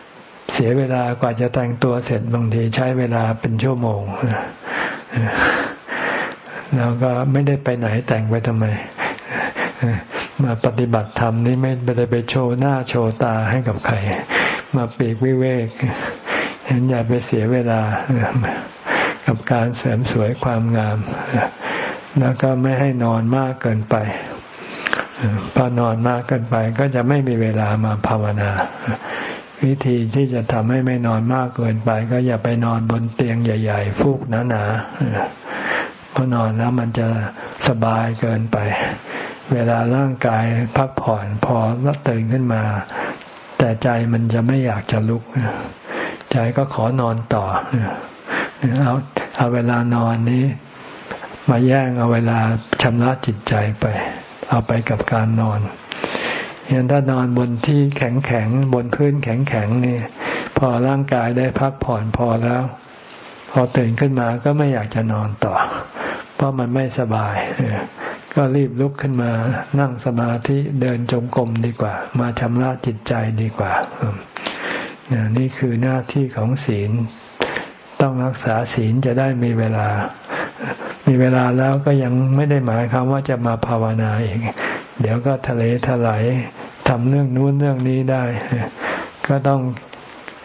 สียเวลากว่าจะแต่งตัวเสร็จบางทีใช้เวลาเป็นชั่วโมงแล้วก็ไม่ได้ไปไหนแต่งไปทำไมมาปฏิบัติธรรมนี่ไม่ได้ไปโชว์หน้าโชว์ตาให้กับใคร มาปีกวิเวกเห็นอย่าไปเสียเวลากับการเสริมสวยความงาม แล้วก็ไม่ให้นอนมากเกินไปพอนอนมากเกินไปก็จะไม่มีเวลามาภาวนา วิธีที่จะทำให้ไม่นอนมากเกินไป ก็อย่าไปนอนบนเตียงใหญ่ ๆ ฟูกหนาๆเพราะนอนแล้วมันจะสบายเกินไป เวลาร่างกายพักผ่อนพอแล้วตื่นขึ้นมา แต่ใจมันจะไม่อยากจะลุก ใจก็ขอนอนต่อเอาเอาเวลานอนนี้ มาแย่งเอาเวลาชำระจิตใจไป เอาไปกับการนอน ย่างถ้านอนบนที่แข็งแข็งบนพื้นแข็งแข็งนี่พอร่างกายได้พักผ่อนพอแล้ว พอตื่นขึ้นมาก็ไม่อยากจะนอนต่อ เพราะมันไม่สบาย ก็รีบลุกขึ้นมานั่งสมาธิเดินจงกรมดีกว่า มาชำระจิตใจดีกว่า นี่คือหน้าที่ของศีล ต้องรักษาศีลจะได้มีเวลา มีเวลาแล้วก็ยังไม่ได้หมายความว่าจะมาภาวนาเอีก เดี๋ยวก็ทะเลถลายทำเรื่องนู้นเรื่องนี้ได้ ก็ต้อง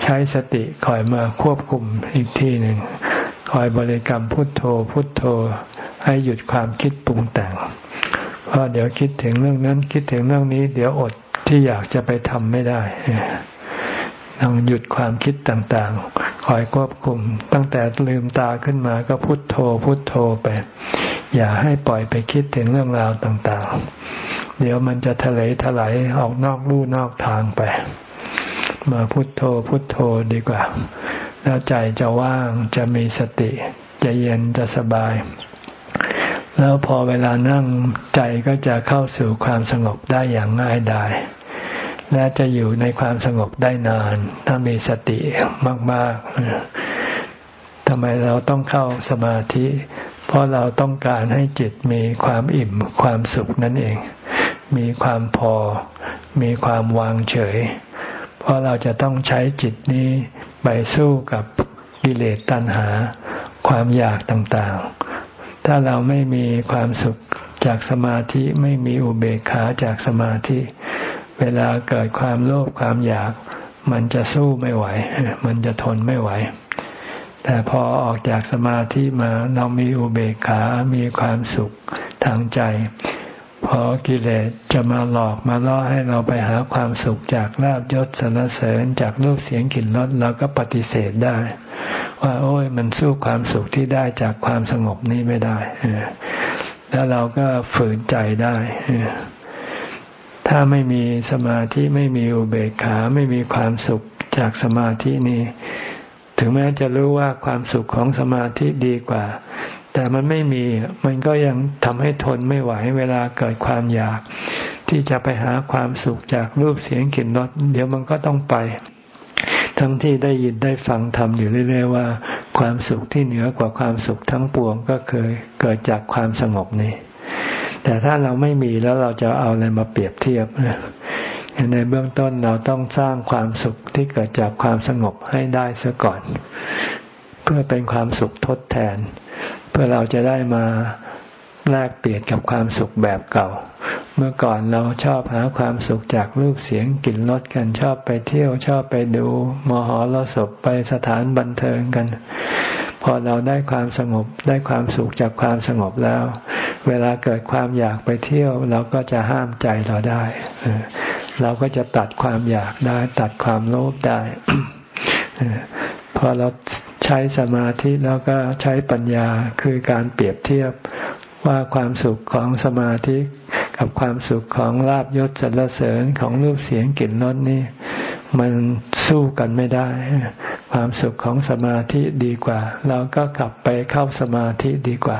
ใช้สติคอยมาควบคุมอีกทีหนึ่งคอยบริกรรมพุทโธพุทโธ ให้หยุดความคิดปรุงแต่งเพราะเดี๋ยวคิดถึงเรื่องนั้นคิดถึงเรื่องนี้ เดี๋ยวอดที่อยากจะไปทำไม่ได้ต้องหยุดความคิดต่างๆ คอยควบคุม ตั้งแต่ลืมตาขึ้นมาก็พุทโธพุทโธไป อย่าให้ปล่อยไปคิดถึงเรื่องราวต่างๆ เดี๋ยวมันจะทะเลถลายออกนอกลู่นอกทางไป มาพุโทโธพุโทโธดีกว่า แล้วใจจะว่างจะมีสติ จะเย็นจะสบาย แล้วพอเวลานั่งใจก็จะเข้าสู่ความสงบได้อย่างง่ายดายและจะอยู่ในความสงบได้นาน ถ้ามีสติมาก ๆทำไมเราต้องเข้าสมาธิ ราะเราต้องการให้จิตมีความอิ่มความสุขนั่นเอง มีความพอ มีความวางเฉย เพราะเราจะต้องใช้จิตนี้ไปสู้กับกิเลสตัณหา ความอยากต่างๆ ถ้าเราไม่มีความสุขจากสมาธิไม่มีอุเบกขาจากสมาธิ เวลาเกิดความโลภความอยาก มันจะสู้ไม่ไหว มันจะทนไม่ไหว แต่พอออกจากสมาธิมาเรามีอุเบกขา มีความสุขทางใจ พอกิเลสจะมาหลอกมาล่อให้เราไปหาความสุขจากลาบยศสรรเสริญจากรูปเสียงกลิ่นรสเราก็ปฏิเสธได้ ว่าโอ้ยมันสู้ความสุขที่ได้จากความสงบนี้ไม่ได้ แล้วเราก็ฝืนใจได้ถ้าไม่มีสมาธิไม่มีอุเบกขาไม่มีความสุขจากสมาธินี้ ถึงแม้จะรู้ว่าความสุขของสมาธิดีกว่า แต่มันไม่มีมันก็ยังทำให้ทนไม่ไหวเวลาเกิดความอยาก ที่จะไปหาความสุขจากรูปเสียงกลิ่นรสเดี๋ยวมันก็ต้องไป ทั้งที่ได้ยินได้ฟังทำอยู่เรื่อยๆว่า ความสุขที่เหนือกว่าความสุขทั้งปวงก็เคยเกิดจากความสงบนี้แต่ถ้าเราไม่มีแล้วเราจะเอาอะไรมาเปรียบเทียบ ในเบื้องต้นเราต้องสร้างความสุขที่เกิดจากความสงบให้ได้ซะก่อน เพื่อเป็นความสุขทดแทน เพื่อเราจะได้มาแลกเปลี่ยนกับความสุขแบบเก่า เมื่อก่อนเราชอบหาความสุขจากรูปเสียงกลิ่นรสกันชอบไปเที่ยวชอบไปดูมหรสพไปสถานบันเทิงกัน พอเราได้ความสงบได้ความสุขจากความสงบแล้ว เวลาเกิดความอยากไปเที่ยวเราก็จะห้ามใจเราได้ เราก็จะตัดความอยากได้ ตัดความโลภได้พอเราใช้สมาธิแล้วก็ใช้ปัญญาคือการเปรียบเทียบว่าความสุขของสมาธิกับความสุขของลาบยศสรรเสริญของรูปเสียงกลิ่นรสนี่ มันสู้กันไม่ได้ ความสุขของสมาธิดีกว่า เราก็กลับไปเข้าสมาธิดีกว่า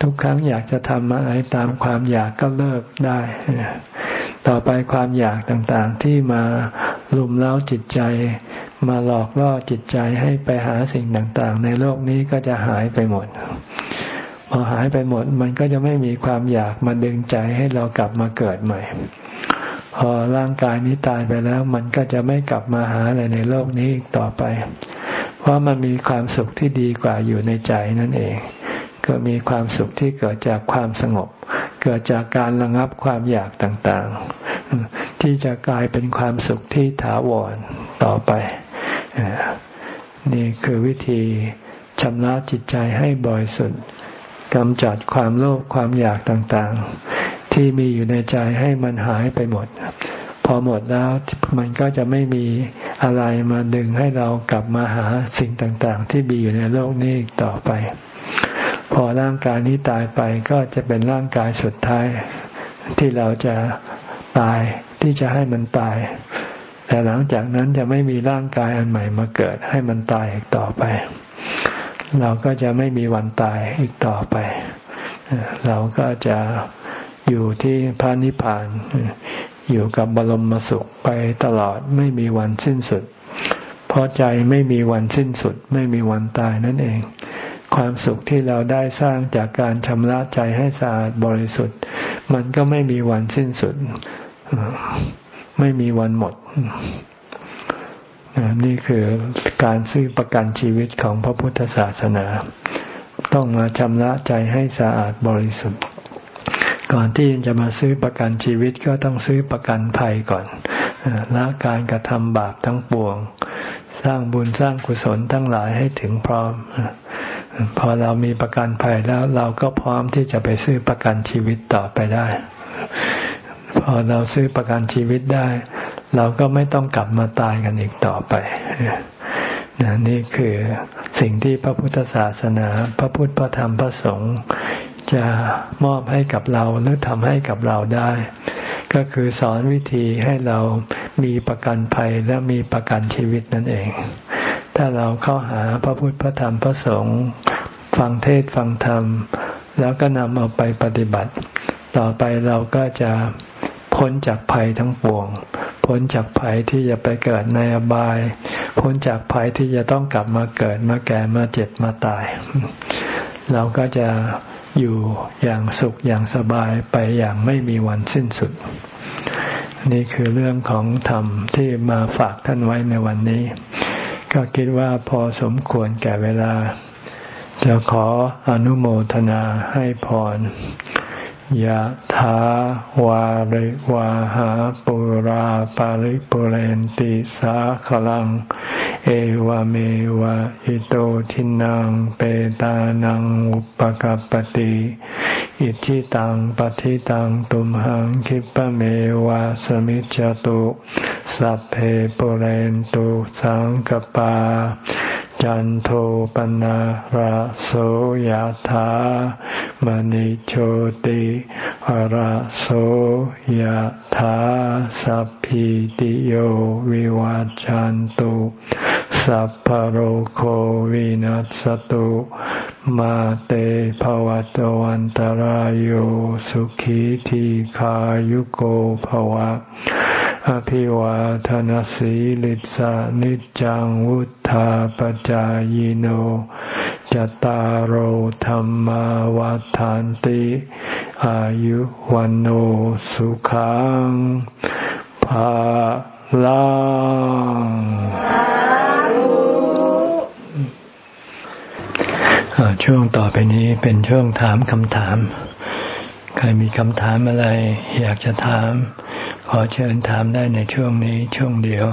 ทุกครั้งอยากจะทำอะไรตามความอยากก็เลิกได้ ต่อไปความอยากต่างๆ ที่มาลุมเล้าจิตใจ มาหลอกล่อจิตใจให้ไปหาสิ่งต่างๆ ในโลกนี้ก็จะหายไปหมด พอหายไปหมด มันก็จะไม่มีความอยากมาดึงใจให้เรากลับมาเกิดใหม่ พอร่างกายนี้ตายไปแล้ว มันก็จะไม่กลับมาหาอะไรในโลกนี้อีกต่อไป เพราะมันมีความสุขที่ดีกว่าอยู่ในใจนั่นเอง ก็มีความสุขที่เกิดจากความสงบ เกิดจากการระงับความอยากต่างๆ ที่จะกลายเป็นความสุขที่ถาวรต่อไป นี่คือวิธีชำระจิตใจให้บริสุทธิ์กำจัดความโลภความอยากต่างๆ ที่มีอยู่ในใจให้มันหายไปหมด พอหมดแล้วมันก็จะไม่มีอะไรมาดึงให้เรากลับมาหาสิ่งต่างๆ ที่มีอยู่ในโลกนี้ต่อไป พอร่างกายนี้ตายไปก็จะเป็นร่างกายสุดท้าย ที่เราจะตายที่จะให้มันตาย แต่หลังจากนั้นจะไม่มีร่างกายอันใหม่มาเกิด ให้มันตายอีกต่อไป เราก็จะไม่มีวันตายอีกต่อไป เราก็จะอยู่ที่พระนิพพาน อยู่กับบรมสุขไปตลอดไม่มีวันสิ้นสุด เพราะใจไม่มีวันสิ้นสุด ไม่มีวันตายนั่นเอง ความสุขที่เราได้สร้างจากการชำระใจให้สะอาดบริสุทธิ์ มันก็ไม่มีวันสิ้นสุด ไม่มีวันหมด นี่คือการซื้อประกันชีวิตของพระพุทธศาสนา ต้องมาชำระใจให้สะอาดบริสุทธิ์ ก่อนที่จะมาซื้อประกันชีวิตก็ต้องซื้อประกันภัยก่อนละการกระทำบาปทั้งปวง สร้างบุญสร้างกุศลทั้งหลายให้ถึงพร้อม พอเรามีประกันภัยแล้วเราก็พร้อมที่จะไปซื้อประกันชีวิตต่อไปได้ พอเราซื้อประกันชีวิตได้ เราก็ไม่ต้องกลับมาตายกันอีกต่อไปนี่คือสิ่งที่พระพุทธศาสนา พระพุทธพระธรรมพระสงฆ์จะมอบให้กับเราหรือทำให้กับเราได้ ก็คือสอนวิธีให้เรามีประกันภัยและมีประกันชีวิตนั่นเอง ถ้าเราเข้าหาพระพุทธพระธรรมพระสงฆ์ฟังเทศฟังธรรม แล้วก็นำเอาไปปฏิบัติ ต่อไปเราก็จะพ้นจากภัยทั้งปวง พ้นจากภัยที่จะไปเกิดในอบาย พ้นจากภัยที่จะต้องกลับมาเกิดมาแก่มาเจ็บมาตาย เราก็จะอยู่อย่างสุขอย่างสบายไปอย่างไม่มีวันสิ้นสุด นี่คือเรื่องของธรรมที่มาฝากท่านไว้ในวันนี้ ก็คิดว่าพอสมควรแก่เวลา จะขออนุโมทนาให้พร ยะถาวาริวาหาปุราปาริปุเรนติสาขลัง เอวเมวะอิโตทินังเปตานังอุปกัปติอิชิตังปฏิตังตุมหังคิปะเมวะสมิจจตุสัพเพปุเรนตุสังกปา จันโทปนะระโสยธามณิโชติระโสยธาสัพพิติโยวิวัจจันตุสัพพโรโควินัสตุมาเตภวัตวันตารโยสุขีทีขายุโกภวะ อภิวาทนสีลิสานิจังวุธาปจายโนจตารโหธรรมวาทานติ อายุวันโอสุขังภาลังช่วงต่อไปนี้เป็นช่วงถามคำถาม ครมีคำถามอะไร อยากจะถาม ขอเชิญถามได้ในช่วงนี้ช่วงเดียว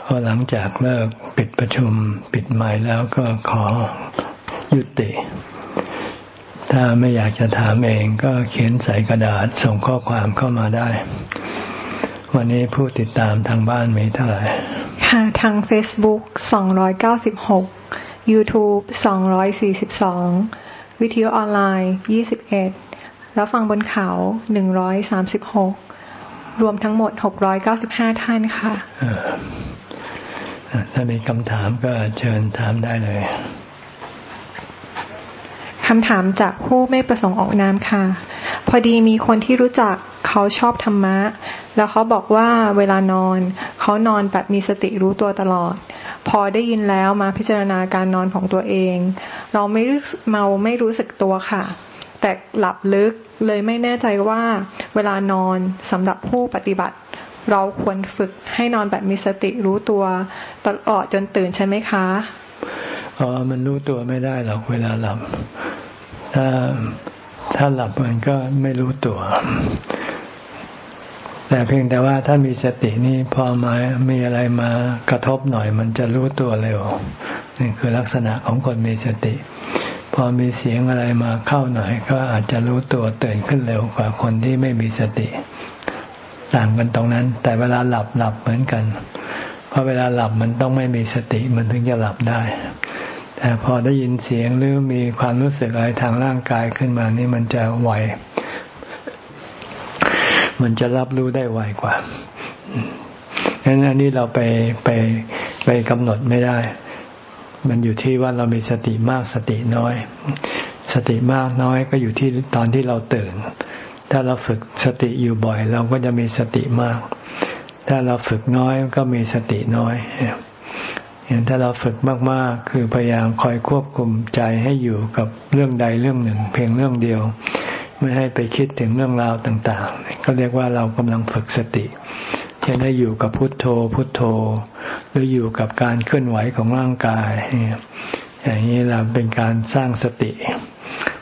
พอหลังจากเลิกปิดประชุมปิดใหม่แล้วก็ขอยุติ ถ้าไม่อยากจะถามเองก็เขียนใส่กระดาษส่งข้อความเข้ามาได้ วันนี้ผู้ติดตามทางบ้านมีเท่าไหร่ ค่ะ ทาง Facebook 296 YouTube 242 วิทยุออนไลน์ 21 แล้วฟังบนเขา136รวมทั้งหมดหกร้อยเก้าสิบห้าท่านค่ะถ้ามีคำถามก็เชิญถามได้เลยคำถามจากผู้ไม่ประสงค์ออกนามค่ะ พอดีมีคนที่รู้จักเขาชอบธรรมะ แล้วเขาบอกว่าเวลานอน เขานอนแบบมีสติรู้ตัวตลอด พอได้ยินแล้วมาพิจารณาการนอนของตัวเอง เราไม่เมาไม่รู้สึกตัวค่ะ แต่หลับลึกเลยไม่แน่ใจว่าเวลานอนสำหรับผู้ปฏิบัติ เราควรฝึกให้นอนแบบมีสติรู้ตัวตลอดจนตื่นใช่ไหมคะอ๋อมันรู้ตัวไม่ได้หรอกเวลาหลับ ถ้าถ้าหลับมันก็ไม่รู้ตัว แต่เพียงแต่ว่าถ้ามีสตินี่พอมามีอะไรมากระทบหน่อย มันจะรู้ตัวเร็วนี่คือลักษณะของคนมีสติ พอมีเสียงอะไรมาเข้าหน่อย ก็อาจจะรู้ตัวตื่นขึ้นเร็วกว่าคนที่ไม่มีสติ ต่างกันตรงนั้น แต่เวลาหลับหลับเหมือนกัน เพราะเวลาหลับมันต้องไม่มีสติมันถึงจะหลับได้ แต่พอได้ยินเสียงหรือมีความรู้สึกอะไรทางร่างกายขึ้นมานี่มันจะไหวมันจะรับรู้ได้ไวกว่าดังนั้นอันนี้เราไปไปไปกำหนดไม่ได้ มันอยู่ที่ว่าเรามีสติมากสติน้อย สติมากน้อยก็อยู่ที่ตอนที่เราตื่น ถ้าเราฝึกสติอยู่บ่อย เราก็จะมีสติมาก ถ้าเราฝึกน้อยก็มีสติน้อยเห็นถ้าเราฝึกมากๆ คือพยายามคอยควบคุมใจให้อยู่กับเรื่องใดเรื่องหนึ่ง เพียงเรื่องเดียว ไม่ให้ไปคิดถึงเรื่องราวต่างๆ ก็เรียกว่าเรากำลังฝึกสติ เช่นได้อยู่กับพุทโธพุทโธ หรืออยู่กับการเคลื่อนไหวของร่างกาย อย่างนี้เราเป็นการสร้างสติ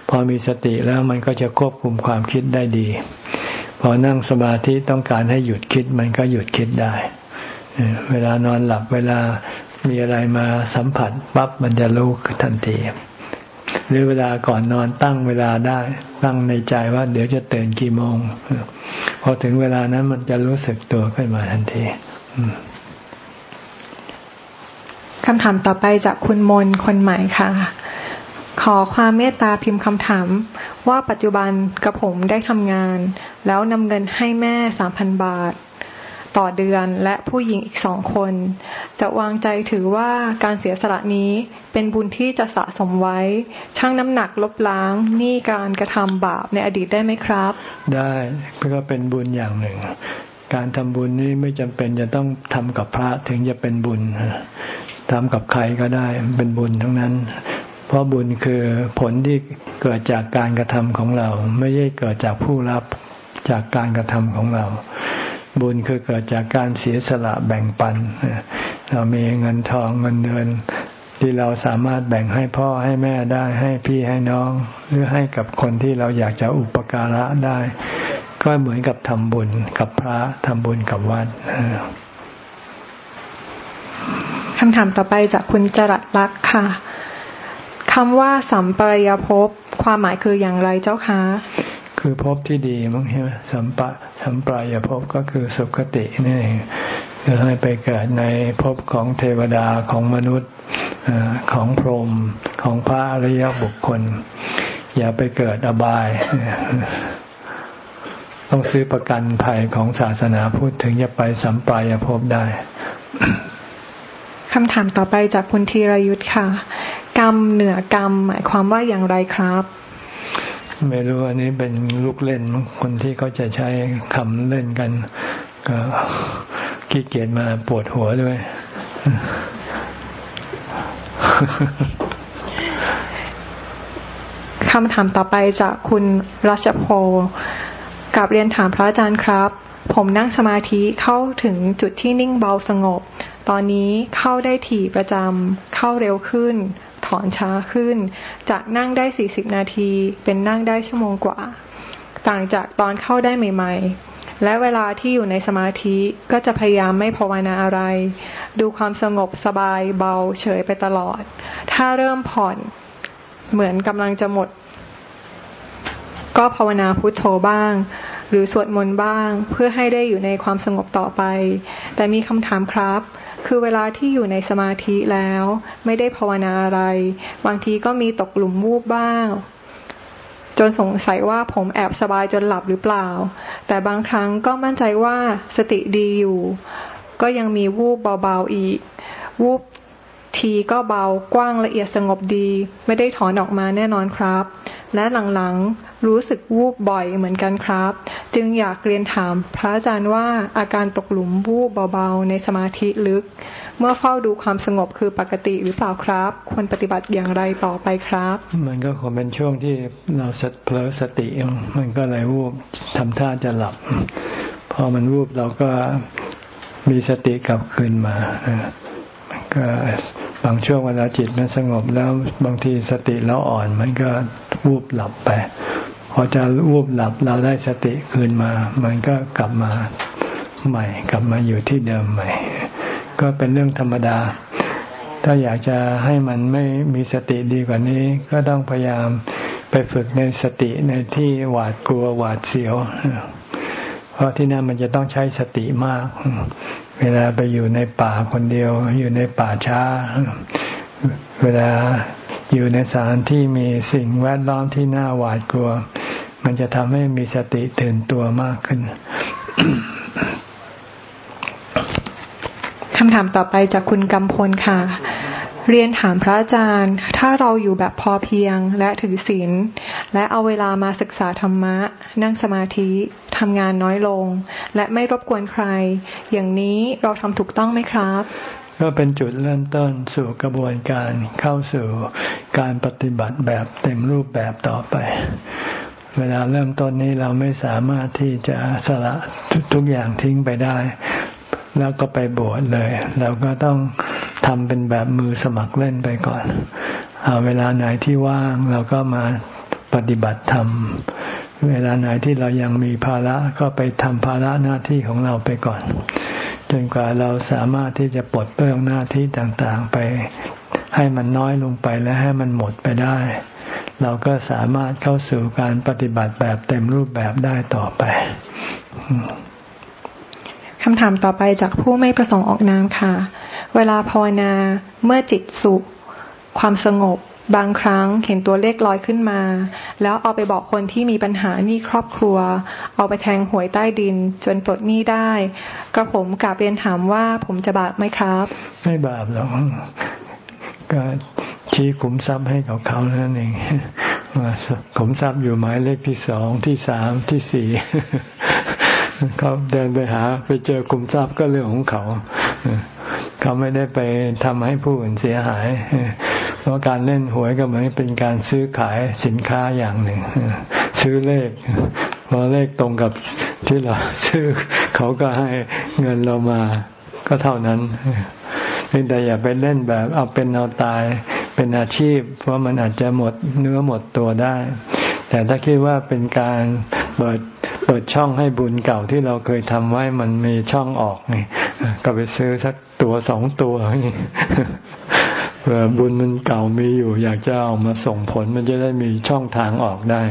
พอมีสติแล้วมันก็จะควบคุมความคิดได้ดี พอนั่งสมาธิต้องการให้หยุดคิดมันก็หยุดคิดได้ เวลานอนหลับเวลามีอะไรมาสัมผัสปั๊บมันจะรู้ทันทีหรือเวลาก่อนนอนตั้งเวลาได้ ตั้งในใจว่าเดี๋ยวจะตื่นกี่โมง พอถึงเวลานั้นมันจะรู้สึกตัวขึ้นมาทันทีคำถามต่อไปจากคุณมนคนใหม่ค่ะ ขอความเมตตาพิมพ์คำถาม ว่าปัจจุบันกระผมได้ทำงาน แล้วนำเงินให้แม่สามพันบาท ต่อเดือนและผู้หญิงอีกสองคน จะวางใจถือว่าการเสียสละนี้ เป็นบุญที่จะสะสมไว้ ชั่งน้ำหนักลบล้างหนี้การกระทำบาปในอดีตได้ไหมครับ ได้ก็เป็นบุญอย่างหนึ่ง การทำบุญนี้ไม่จำเป็นจะต้องทำกับพระถึงจะเป็นบุญทำกับใครก็ได้เป็นบุญทั้งนั้น เพราะบุญคือผลที่เกิดจากการกระทำของเรา ไม่ใช่เกิดจากผู้รับจากการกระทำของเรา บุญคือเกิดจากการเสียสละแบ่งปันเรามีเงินทองเงินเดือน ที่เราสามารถแบ่งให้พ่อให้แม่ได้ให้พี่ให้น้อง หรือให้กับคนที่เราอยากจะอุปการะได้ ก็เหมือนกับทำบุญกับพระทำบุญกับวัดคำถามต่อไปจากคุณจรัสลักษ์ค่ะคำว่าสัมปรายภพความหมายคืออย่างไรเจ้าคะคือภพที่ดีมั้งใช่ไหมสัมปะสัมปรายภพก็คือสุคตินี่ คือให้ไปเกิดในภพของเทวดาของมนุษย์ของพรหมของพระอริยบุคคล อย่าไปเกิดอบาย ต้องซื้อประกันภัยของศาสนาพูดถึงจะไปสัมปรายภพได้คำถามต่อไปจากคุณธีรยุทธ์ค่ะ กรรมเหนือกรรม หมายความว่าอย่างไรครับ ไม่รู้อันนี้เป็นลูกเล่นคนที่เขาจะใช้คำเล่นกัน ก็ขี้เกียจมาปวดหัวด้วย คำถามต่อไปจากคุณรัชโพกับเรียนถามพระอาจารย์ครับ ผมนั่งสมาธิเข้าถึงจุดที่นิ่งเบาสงบ ตอนนี้เข้าได้ถี่ประจำเข้าเร็วขึ้น ถอนช้าขึ้น จากนั่งได้สี่สิบนาที เป็นนั่งได้ชั่วโมงกว่า ต่างจากตอนเข้าได้ใหม่ ๆ และเวลาที่อยู่ในสมาธิก็จะพยายามไม่ภาวนาอะไร ดูความสงบสบายเบาเฉยไปตลอด ถ้าเริ่มผ่อนเหมือนกำลังจะหมด ก็ภาวนาพุทโธบ้าง หรือสวดมนต์บ้าง เพื่อให้ได้อยู่ในความสงบต่อไป แต่มีคำถามครับ คือเวลาที่อยู่ในสมาธิแล้ว ไม่ได้ภาวนาอะไร บางทีก็มีตกหลุมวูบบ้าง จนสงสัยว่าผมแอบสบายจนหลับหรือเปล่า แต่บางครั้งก็มั่นใจว่าสติดีอยู่ ก็ยังมีวูบเบาๆอีก วูบทีก็เบากว้างละเอียดสงบดี ไม่ได้ถอนออกมาแน่นอนครับ และหลังๆรู้สึกวูบบ่อยเหมือนกันครับ จึงอยากเรียนถามพระอาจารย์ว่าอาการตกหลุมวูบเบาๆในสมาธิลึก เมื่อเฝ้าดูความสงบคือปกติหรือเปล่าครับ ควรปฏิบัติอย่างไรต่อไปครับ มันก็คงเป็นช่วงที่เราสเพลสติ มันก็เลยวูบทำท่าจะหลับ พอมันวูบเราก็มีสติกลับคืนมาก็บางช่วงเวลาจิตมันสงบแล้วบางทีสติเราอ่อน มันก็วูบหลับไป พอจะวูบหลับเราได้สติคืนมา มันก็กลับมาใหม่ กลับมาอยู่ที่เดิมใหม่ ก็เป็นเรื่องธรรมดา ถ้าอยากจะให้มันไม่มีสติดีกว่านี้ ก็ต้องพยายามไปฝึกในสติในที่หวาดกลัวหวาดเสียว เพราะที่นั่นมันจะต้องใช้สติมาก เวลาไปอยู่ในป่าคนเดียว อยู่ในป่าช้า เวลาอยู่ในสถานที่มีสิ่งแวดล้อมที่น่าหวาดกลัว มันจะทำให้มีสติตื่นตัวมากขึ้น คำถามต่อไปจากคุณกำพลค่ะ เรียนถามพระอาจารย์ ถ้าเราอยู่แบบพอเพียงและถือศีลและเอาเวลามาศึกษาธรรมะ นั่งสมาธิทำงานน้อยลง และไม่รบกวนใคร อย่างนี้เราทำถูกต้องไหมครับ ก็เป็นจุดเริ่มต้นสู่กระบวนการเข้าสู่การปฏิบัติแบบเต็มรูปแบบต่อไปเวลาเริ่มต้นนี้เราไม่สามารถที่จะสละทุกอย่างทิ้งไปได้ แล้วก็ไปบวชเลย เราก็ต้องทำเป็นแบบมือสมัครเล่นไปก่อนเอาเวลาไหนที่ว่างเราก็มาปฏิบัติธรรม เวลาไหนที่เรายังมีภาระก็ไปทำภาระหน้าที่ของเราไปก่อน จนกว่าเราสามารถที่จะปลดเปลื้องหน้าที่ต่างๆไป ให้มันน้อยลงไปและให้มันหมดไปได้ เราก็สามารถเข้าสู่การปฏิบัติแบบเต็มรูปแบบได้ต่อไป คำถามต่อไปจากผู้ไม่ประสงค์ออกนามค่ะ เวลาภาวนาเมื่อจิตสุข ความสงบบางครั้งเห็นตัวเลขลอยขึ้นมา แล้วเอาไปบอกคนที่มีปัญหานี่ครอบครัว เอาไปแทงหวยใต้ดิน จนปลดหนี้ได้ กระผมกลับเรียนถามว่าผมจะบาปไหมครับ ไม่บาปหรอกก็ชี้ขุมทรัพย์ให้กับเขานั่นเองขุมทรัพย์อยู่หมายเลขที่สองที่สามที่สี่ เขาเดินไปหาไปเจอขุมทรัพย์ก็เรื่องของเขาเขาไม่ได้ไปทำให้ผู้อื่นเสียหาย เพราะการเล่นหวยก็เหมือนเป็นการซื้อขายสินค้าอย่างหนึ่ง ซื้อเลขพอเลขตรงกับที่เราซื้อเขาก็ให้เงินเรามาก็เท่านั้นแต่อย่าไปเล่นแบบเอาเป็นเอาตายเป็นอาชีพ เพราะมันอาจจะหมดเนื้อหมดตัวได้ แต่ถ้าคิดว่าเป็นการเปิด ปิดช่องให้บุญเก่าที่เราเคยทำไว้มันมีช่องออกนี่ก็ไปซื้อสักตัวสองตัวเผื่อบุญมันเก่ามีอยู่ อยากจะเอามาส่งผลมันจะได้มีช่องทางออกได้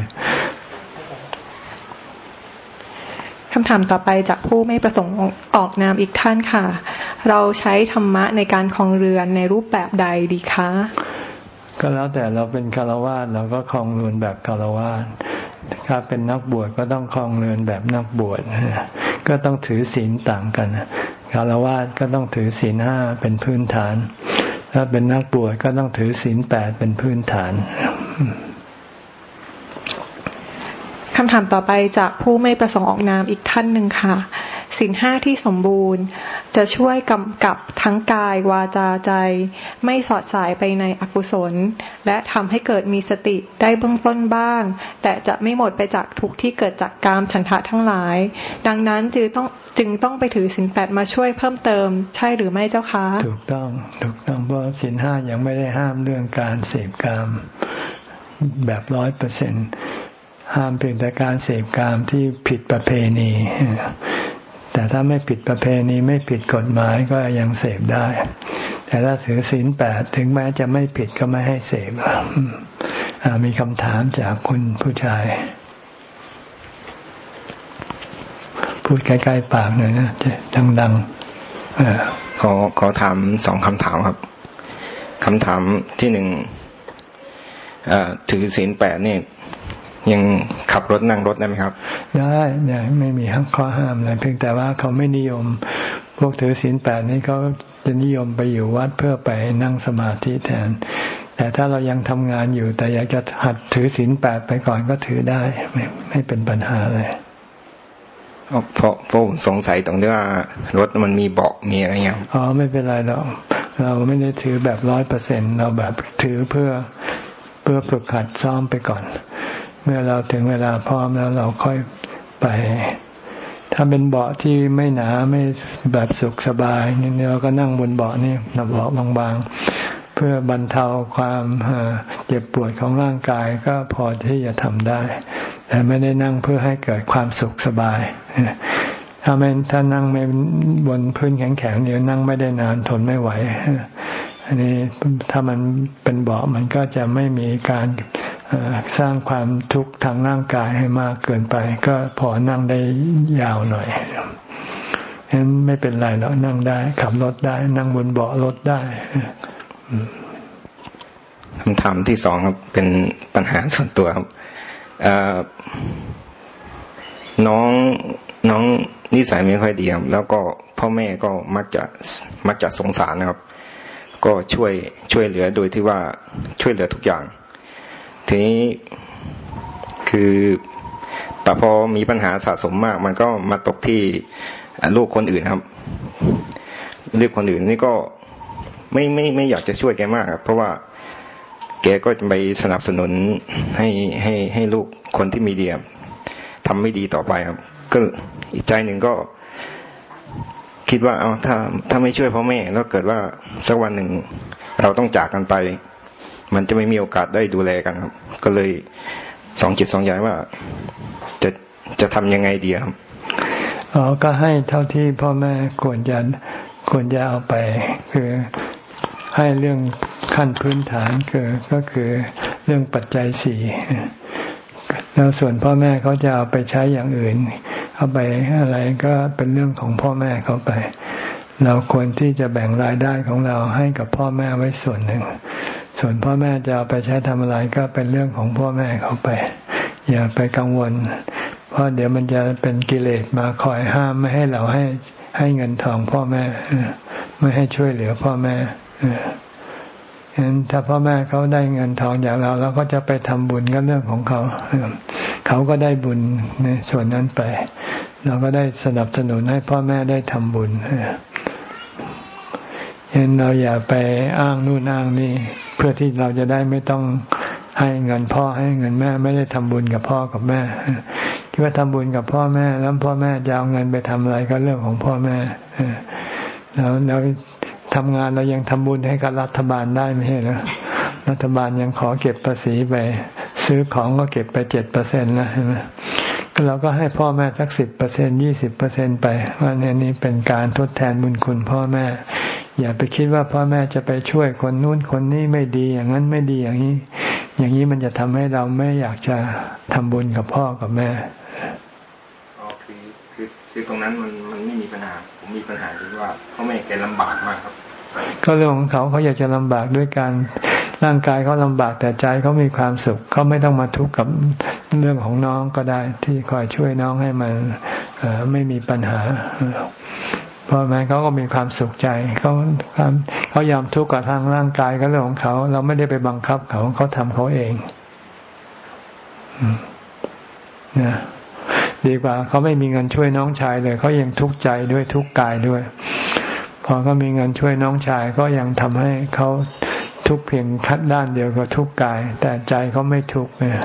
คำถามต่อไปจากผู้ไม่ประสงค์ออกนามอีกท่านค่ะ เราใช้ธรรมะในการคลองเรือนในรูปแบบใดดีคะ ก็แล้วแต่เราเป็นคารวะเราก็คลองเรือนแบบคารวะ ถ้าเป็นนักบวชก็ต้องคลองเรือนแบบนักบวชก็ต้องถือศีลต่างกันคารวะก็ต้องถือศีลห้าเป็นพื้นฐาน ถ้าเป็นนักบวชก็ต้องถือศีลแปดเป็นพื้นฐานคำถามต่อไปจากผู้ไม่ประสงค์ออกนามอีกท่านหนึ่งค่ะ สินห้าที่สมบูรณ์ จะช่วยกำกับทั้งกายวาจาใจ ไม่สอดสายไปในอกุศล และทำให้เกิดมีสติได้เบื้องต้นบ้าง แต่จะไม่หมดไปจากทุกที่เกิดจากกามฉันทะทั้งหลาย ดังนั้นจึงต้องจึงต้องไปถือสินแปดมาช่วยเพิ่มเติม ใช่หรือไม่เจ้าคะถูกต้องถูกต้องเพราะสินห้ายังไม่ได้ห้ามเรื่องการเสพกามแบบร้อยเปอร์เซ็นห้ามเพียงแต่การเสพกามที่ผิดประเพณี แต่ถ้าไม่ผิดประเพณีไม่ผิดกฎหมายก็ยังเสพได้ แต่ถ้าถือศีลแปดถึงแม้จะไม่ผิดก็ไม่ให้เสพมีคำถามจากคุณผู้ชาย พูดใกล้ๆปากหน่อยนะจะดังๆขอขอถามสองคำถามครับคำถามที่หนึ่งถือศีลแปดเนี่ย งขับรถนั่งรถได้ไหมครับ ได้ได้ไม่มีข้อห้ามเลยเพียงแต่ว่าเขาไม่นิยม พวกถือศีลแปดนี้เขาจะนิยมไปอยู่วัดเพื่อไปนั่งสมาธิแทน แต่ถ้าเรายังทำงานอยู่ แต่อยากจะหัดถือศีลแปดไปก่อนก็ถือได้ ไม่ไม่เป็นปัญหาเลยเพราะเพราะสงสัยตรงที่ว่ารถมันมีเบาะมีอะไรเงี้ยอ๋อไม่เป็นไรหรอกเราไม่ได้ถือแบบร้อยเปอร์เซ็นเราแบบถือเพื่อเพื่อฝึกหัดซ้อมไปก่อน เมื่อเราถึงเวลาพร้อมแล้วเราค่อยไป ถ้าเป็นเบาะที่ไม่หนาไม่แบบสุขสบายนี่เราก็นั่งบนเบาะนี่นเบาะบางๆ เพื่อบรรเทาความเจ็บปวดของร่างกายก็พอที่จะทำได้ แต่ไม่ได้นั่งเพื่อให้เกิดความสุขสบายถ้าไม่ถ้านั่งไม่บนพื้นแข็งๆเดี๋ยวนั่งไม่ได้นานทนไม่ไหว อันนี้ถ้ามันเป็นเบาะมันก็จะไม่มีการ สร้างความทุกข์ทางร่างกายให้มากเกินไป ก็พอนั่งได้ยาวหน่อยฉะนั้นไม่เป็นไรแล้วนั่งได้ ขับรถได้ นั่งบนเบาะรถได้คำถามที่สองครับเป็นปัญหาส่วนตัวครับน้องน้องนิสัยไม่ค่อยดีครับแล้วก็พ่อแม่ก็มักจะมักจะสงสารนะครับ ก็ช่วยช่วยเหลือโดยที่ว่าช่วยเหลือทุกอย่าง ทีนี้คือแต่พอมีปัญหาสะสมมาก มันก็มาตกที่ลูกคนอื่นครับลูกคนอื่นนี่ก็ไม่ไม่ไม่อยากจะช่วยแกมากครับ เพราะว่าแกก็จะไปสนับสนุนให้ให้ให้ลูกคนที่มีเดียทำไม่ดีต่อไปครับ ก็อีกใจหนึ่งก็คิดว่าเอาถ้าถ้าไม่ช่วยพ่อแม่แล้วเกิดว่าสักวันหนึ่งเราต้องจากกันไป มันจะไม่มีโอกาสได้ดูแลกันครับ ก็เลยสองจิตสองใจว่า จะจะทำยังไงดีครับอ๋อก็ให้เท่าที่พ่อแม่ควรจะควรจะเอาไป คือให้เรื่องขั้นพื้นฐานคือก็คือเรื่องปัจจัยสี่แล้วส่วนพ่อแม่เขาจะเอาไปใช้อย่างอื่น เอาไปอะไรก็เป็นเรื่องของพ่อแม่เขาไป เราควรที่จะแบ่งรายได้ของเราให้กับพ่อแม่ไว้ส่วนหนึ่ง ส่วนพ่อแม่จะเอาไปใช้ทำอะไรก็เป็นเรื่องของพ่อแม่เขาไป อย่าไปกังวล เพราะเดี๋ยวมันจะเป็นกิเลสมาคอยห้ามไม่ให้เราให้ให้เงินทองพ่อแม่ไม่ให้ช่วยเหลือพ่อแม่ฉะนั้นถ้าพ่อแม่เขาได้เงินทองจากเราเราก็จะไปทำบุญก็เรื่องของเขา เขาก็ได้บุญในส่วนนั้นไป เราก็ได้สนับสนุนให้พ่อแม่ได้ทำบุญ ฉะนั้นเราอย่าไปอ้างนู่นอ้างนี่ เพื่อที่เราจะได้ไม่ต้องให้เงินพ่อให้เงินแม่ไม่ได้ทำบุญกับพ่อกับแม่คิดว่าทำบุญกับพ่อแม่แล้วพ่อแม่จะเอาเงินไปทำอะไรก็เรื่องของพ่อแม่แล้วเราทำงานเรายังทำบุญให้กับรัฐบาลได้ไม่ใช่หรอรัฐบาลยังขอเก็บภาษีไป ซื้อของก็เก็บไปเจ็ดเปอร์เซ็นต์แล้วใช่ไหมก็เราก็ให้พ่อแม่สักสิบเปอร์เซ็นยี่สิบเปอร์เซ็นไปว่าเนี่ยนี่เป็นการทดแทนบุญคุณพ่อแม่ อย่าไปคิดว่าพ่อแม่จะไปช่วยคนนู้นคนนี้ไม่ดีอย่างนั้นไม่ดีอย่างนี้ อย่างนี้มันจะทำให้เราไม่อยากจะทำบุญกับพ่อกับแม่คือตรงนั้นมันมันไม่มีปัญหา ผมมีปัญหาคือว่าพ่อแม่แกลำบากมากครับ ก็เรื่องของเขาเขาอยากจะลำบากด้วยการร่างกายเขาลำบากแต่ใจเขามีความสุขเขาไม่ต้องมาทุกข์กับเรื่องของน้องก็ได้ ที่คอยช่วยน้องให้มันไม่มีปัญหา เพ่อแม่เขาก็มีความสุขใจเขาเขายอมทุกข์กับทางร่างกายก็เรื่องของเขา เราไม่ได้ไปบังคับเขาเขาทำเขาเองนะดีกว่าเขาไม่มีเงินช่วยน้องชายเลยเขายังทุกข์ใจด้วยทุกข์กายด้วย พอเขามีเงินช่วยน้องชายก็ยังทำให้เขาทุกข์เพียงคัดด้านเดียวก็ทุกข์กาย แต่ใจเขาไม่ทุกข์เนี่ย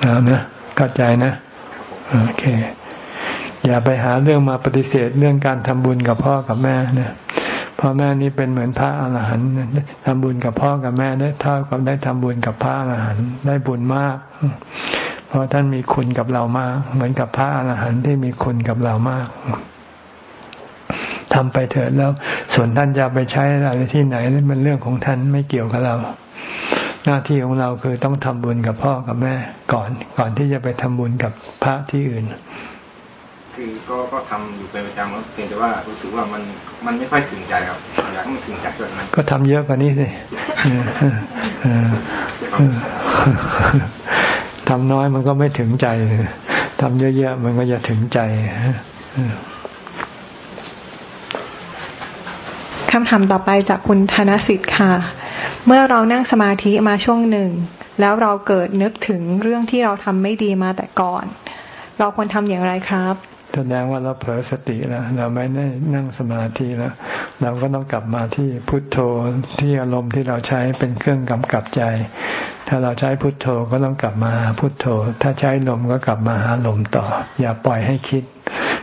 เอานะเข้าใจนะ โอเค อย่าไปหาเรื่องมาปฏิเสธเรื่องการทำบุญกับพ่อกับแม่นะพ่อแม่นี่เป็นเหมือนพระอรหันต์ทำบุญกับพ่อกับแม่ได้เท่ากับได้ทำบุญกับพระอรหันต์ได้บุญมาก เพราะท่านมีคุณกับเรามาก เหมือนกับพระอรหันต์ที่มีคุณกับเรามากทำไปเถิดแล้ว ส่วนท่านจะไปใช้อะไรที่ไหนมันเรื่องของท่านไม่เกี่ยวกับเรา หน้าที่ของเราคือต้องทำบุญกับพ่อกับแม่ก่อน ก่อนที่จะไปทำบุญกับพระที่อื่น คือก็ก็ทำอยู่เป็นประจำครับเพียงแต่ว่ารู้สึกว่ามันมันไม่ค่อยถึงใจครับอยากให้มันถึงใจแบบนั้นก็ทำเยอะกว่านี้สิทำน้อยมันก็ไม่ถึงใจทำเยอะๆมันก็จะถึงใจคำถามต่อไปจากคุณธนสิทธิ์ค่ะ เมื่อเรานั่งสมาธิมาช่วงหนึ่ง แล้วเราเกิดนึกถึงเรื่องที่เราทำไม่ดีมาแต่ก่อน เราควรทำอย่างไรครับ แสดงว่าเราเผลอสติแล้วเราไม่ได้นั่งสมาธิแล้วเราก็ต้องกลับมาที่พุทโธที่อารมณ์ที่เราใช้เป็นเครื่องกำกับใจ ถ้าเราใช้พุทโธก็ต้องกลับมาหาพุทโธ ถ้าใช้ลมก็กลับมาหาลมต่อ อย่าปล่อยให้คิด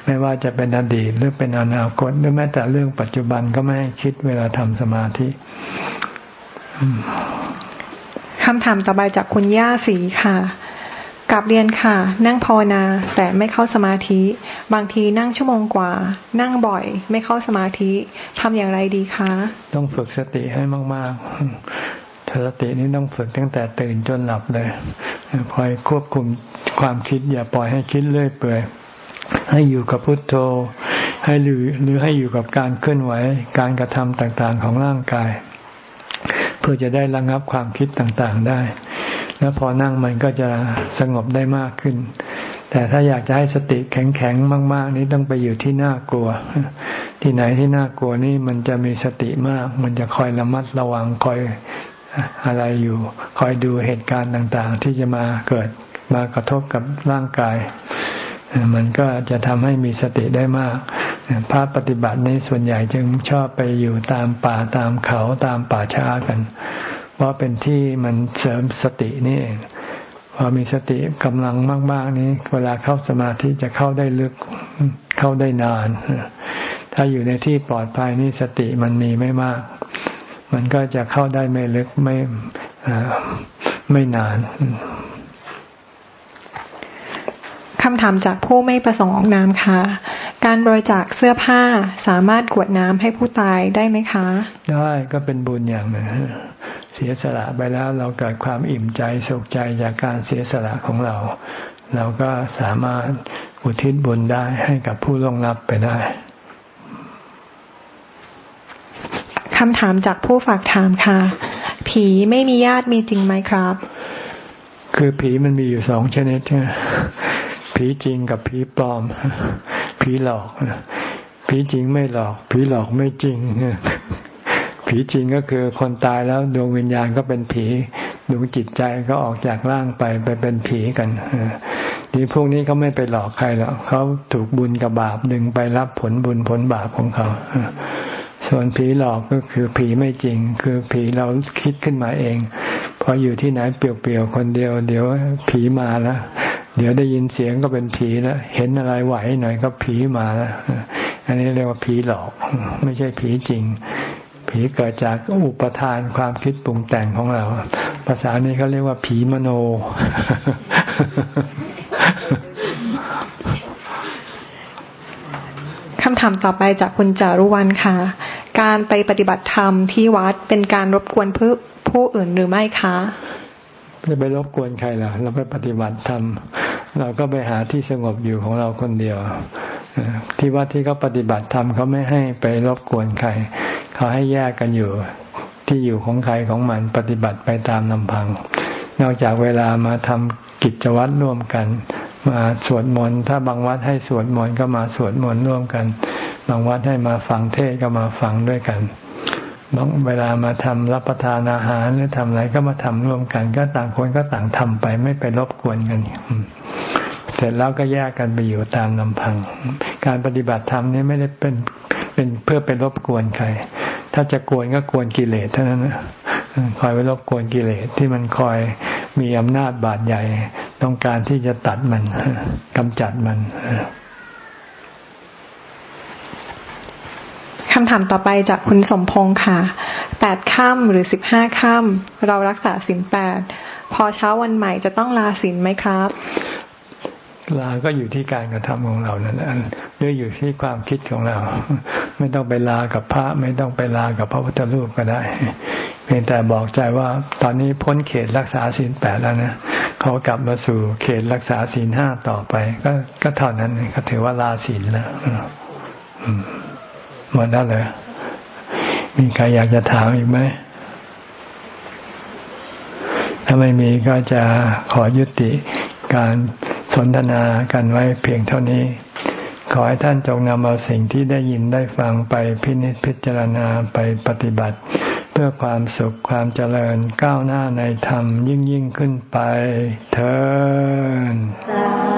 ไม่ว่าจะเป็นอดีตหรือเป็นอนาคตหรือแม้แต่เรื่องปัจจุบันก็ไม่ให้คิดเวลาทำสมาธิคำถามต่อไปจากคุณย่าสีค่ะ กับเรียนค่ะ นั่งภาวนาแต่ไม่เข้าสมาธิ บางทีนั่งชั่วโมงกว่า นั่งบ่อย ไม่เข้าสมาธิทำอย่างไรดีคะ ต้องฝึกสติให้มาก ๆ สตินี้ต้องฝึกตั้งแต่ตื่นจนหลับเลย คอยควบคุมความคิด อย่าปล่อยให้คิดเรื่อยเปื่อย ให้อยู่กับพุทโธ ให้หรือหรือให้อยู่กับการเคลื่อนไหว การกระทำต่างๆของร่างกาย เพื่อจะได้ระงับความคิดต่างๆได้ แล้วพอนั่งมันก็จะสงบได้มากขึ้น แต่ถ้าอยากจะให้สติแข็งๆมาก ๆ นี้ต้องไปอยู่ที่น่ากลัว ที่ไหนที่น่ากลัวนี่มันจะมีสติมาก มันจะคอยระมัดระวังคอยอะไรอยู่ คอยดูเหตุการณ์ต่างๆ ที่จะมาเกิดมากระทบกับร่างกาย มันก็จะทำให้มีสติได้มาก พระปฏิบัติในส่วนใหญ่จึงชอบไปอยู่ตามป่าตามเขาตามป่าช้ากัน เพราะเป็นที่มันเสริมสตินี่เองพอมีสติกำลังมาก ๆ นี้ เวลาเข้าสมาธิจะเข้าได้ลึกเข้าได้นาน ถ้าอยู่ในที่ปลอดภัยนี่สติมันมีไม่มาก มันก็จะเข้าได้ไม่ลึกไม่ไม่นาน คำถามจากผู้ไม่ประสงค์ออกนามค่ะ การบริจาคเสื้อผ้าสามารถกวดน้ำให้ผู้ตายได้ไหมคะ ได้ก็เป็นบุญอย่างหนึ่งเสียสละไปแล้วเราเกิดความอิ่มใจสุขใจจากการเสียสละของเรา เราก็สามารถอุทิศบุญได้ให้กับผู้ล่วงลับไปได้คำถามจากผู้ฝากถามค่ะ ผีไม่มีญาติมีจริงไหมครับ คือผีมันมีอยู่สองชนิดใช่ไหม ผีจริงกับผีปลอม ผีหลอกผีจริงไม่หลอก ผีหลอกไม่จริง ผีจริงก็คือคนตายแล้วดวงวิญญาณก็เป็นผีดวงจิตใจก็ออกจากร่างไปไปเป็นผีกันนี่พวกนี้เขาไม่ไปหลอกใครหรอกเขาถูกบุญกับบาปดึงไปรับผลบุญผลบาปของเขาส่วนผีหลอกก็คือผีไม่จริง คือผีเราคิดขึ้นมาเอง พออยู่ที่ไหนเปลี่ยวๆคนเดียว เดี๋ยวผีมาแล้ว เดี๋ยวได้ยินเสียงก็เป็นผีแล้วเห็นอะไรไหวหน่อยก็ผีมาแล้วอันนี้เรียกว่าผีหลอก ไม่ใช่ผีจริง ผีเกิดจากอุปทานความคิดปรุงแต่งของเรา ภาษานี้เขาเรียกว่าผีมโน คำถามต่อไปจากคุณจารุวันค่ะ การไปปฏิบัติธรรมที่วัดเป็นการรบกวนผู้ผู้อื่นหรือไม่คะ จะไปรบกวนใครล่ะ เราไปปฏิบัติธรรมเราก็ไปหาที่สงบอยู่ของเราคนเดียวที่วัดที่เขาปฏิบัติธรรมเขาไม่ให้ไปรบกวนใครเขาให้แยกกันอยู่ที่อยู่ของใครของมันปฏิบัติไปตามลำพัง นอกจากเวลามาทำกิจวัตรร่วมกัน มาสวดมนต์ถ้าบางวัดให้สวดมนต์ก็มาสวดมนต์ร่วมกัน บางวัดให้มาฟังเทศก็มาฟังด้วยกัน บางเวลามาทำรับประทานอาหารหรือทำอะไรก็มาทำร่วมกัน ก็ต่างคนก็ต่างทำไปไม่ไปรบกวนกันเสร็จแล้วก็แยกกันไปอยู่ตามลำพัง การปฏิบัติธรรมนี่ไม่ได้เป็นเป็นเพื่อเป็นรบกวนใคร ถ้าจะกวนก็กวนกิเลสเท่านั้นนะคอยไปรบกวนกิเลสที่มันคอยมีอำนาจบาดใหญ่ ต้องการที่จะตัดมันกำจัดมัน คำถามต่อไปจากคุณสมพงศ์ค่ะแปดค่ำหรือสิบห้าค่ำเรารักษาสินแปดพอเช้าวันใหม่จะต้องลาสินไหมครับ ลาก็อยู่ที่การกระทำของเรานั่นแหละหรืออยู่ที่ความคิดของเรา ไม่ต้องไปลากับพระ ไม่ต้องไปลากับพระพุทธรูปก็ได้ เพียงแต่บอกใจว่าตอนนี้พ้นเขตรักษาศีลแปดแล้วนะเขากลับมาสู่เขตรักษาศีลห้าต่อไป ก็ก็เท่านั้นก็ถือว่าลาศีลแล้ว หมดแล้วเลยมีใครอยากจะถามอีกไหม ถ้าไม่มีก็จะขอยุติการสนทนากันไว้เพียงเท่านี้ ขอให้ท่านจงนำเอาสิ่งที่ได้ยินได้ฟังไปพินิจพิจารณาไปปฏิบัติ เพื่อความสุขความเจริญก้าวหน้าในธรรมยิ่งยิ่งขึ้นไปเถิด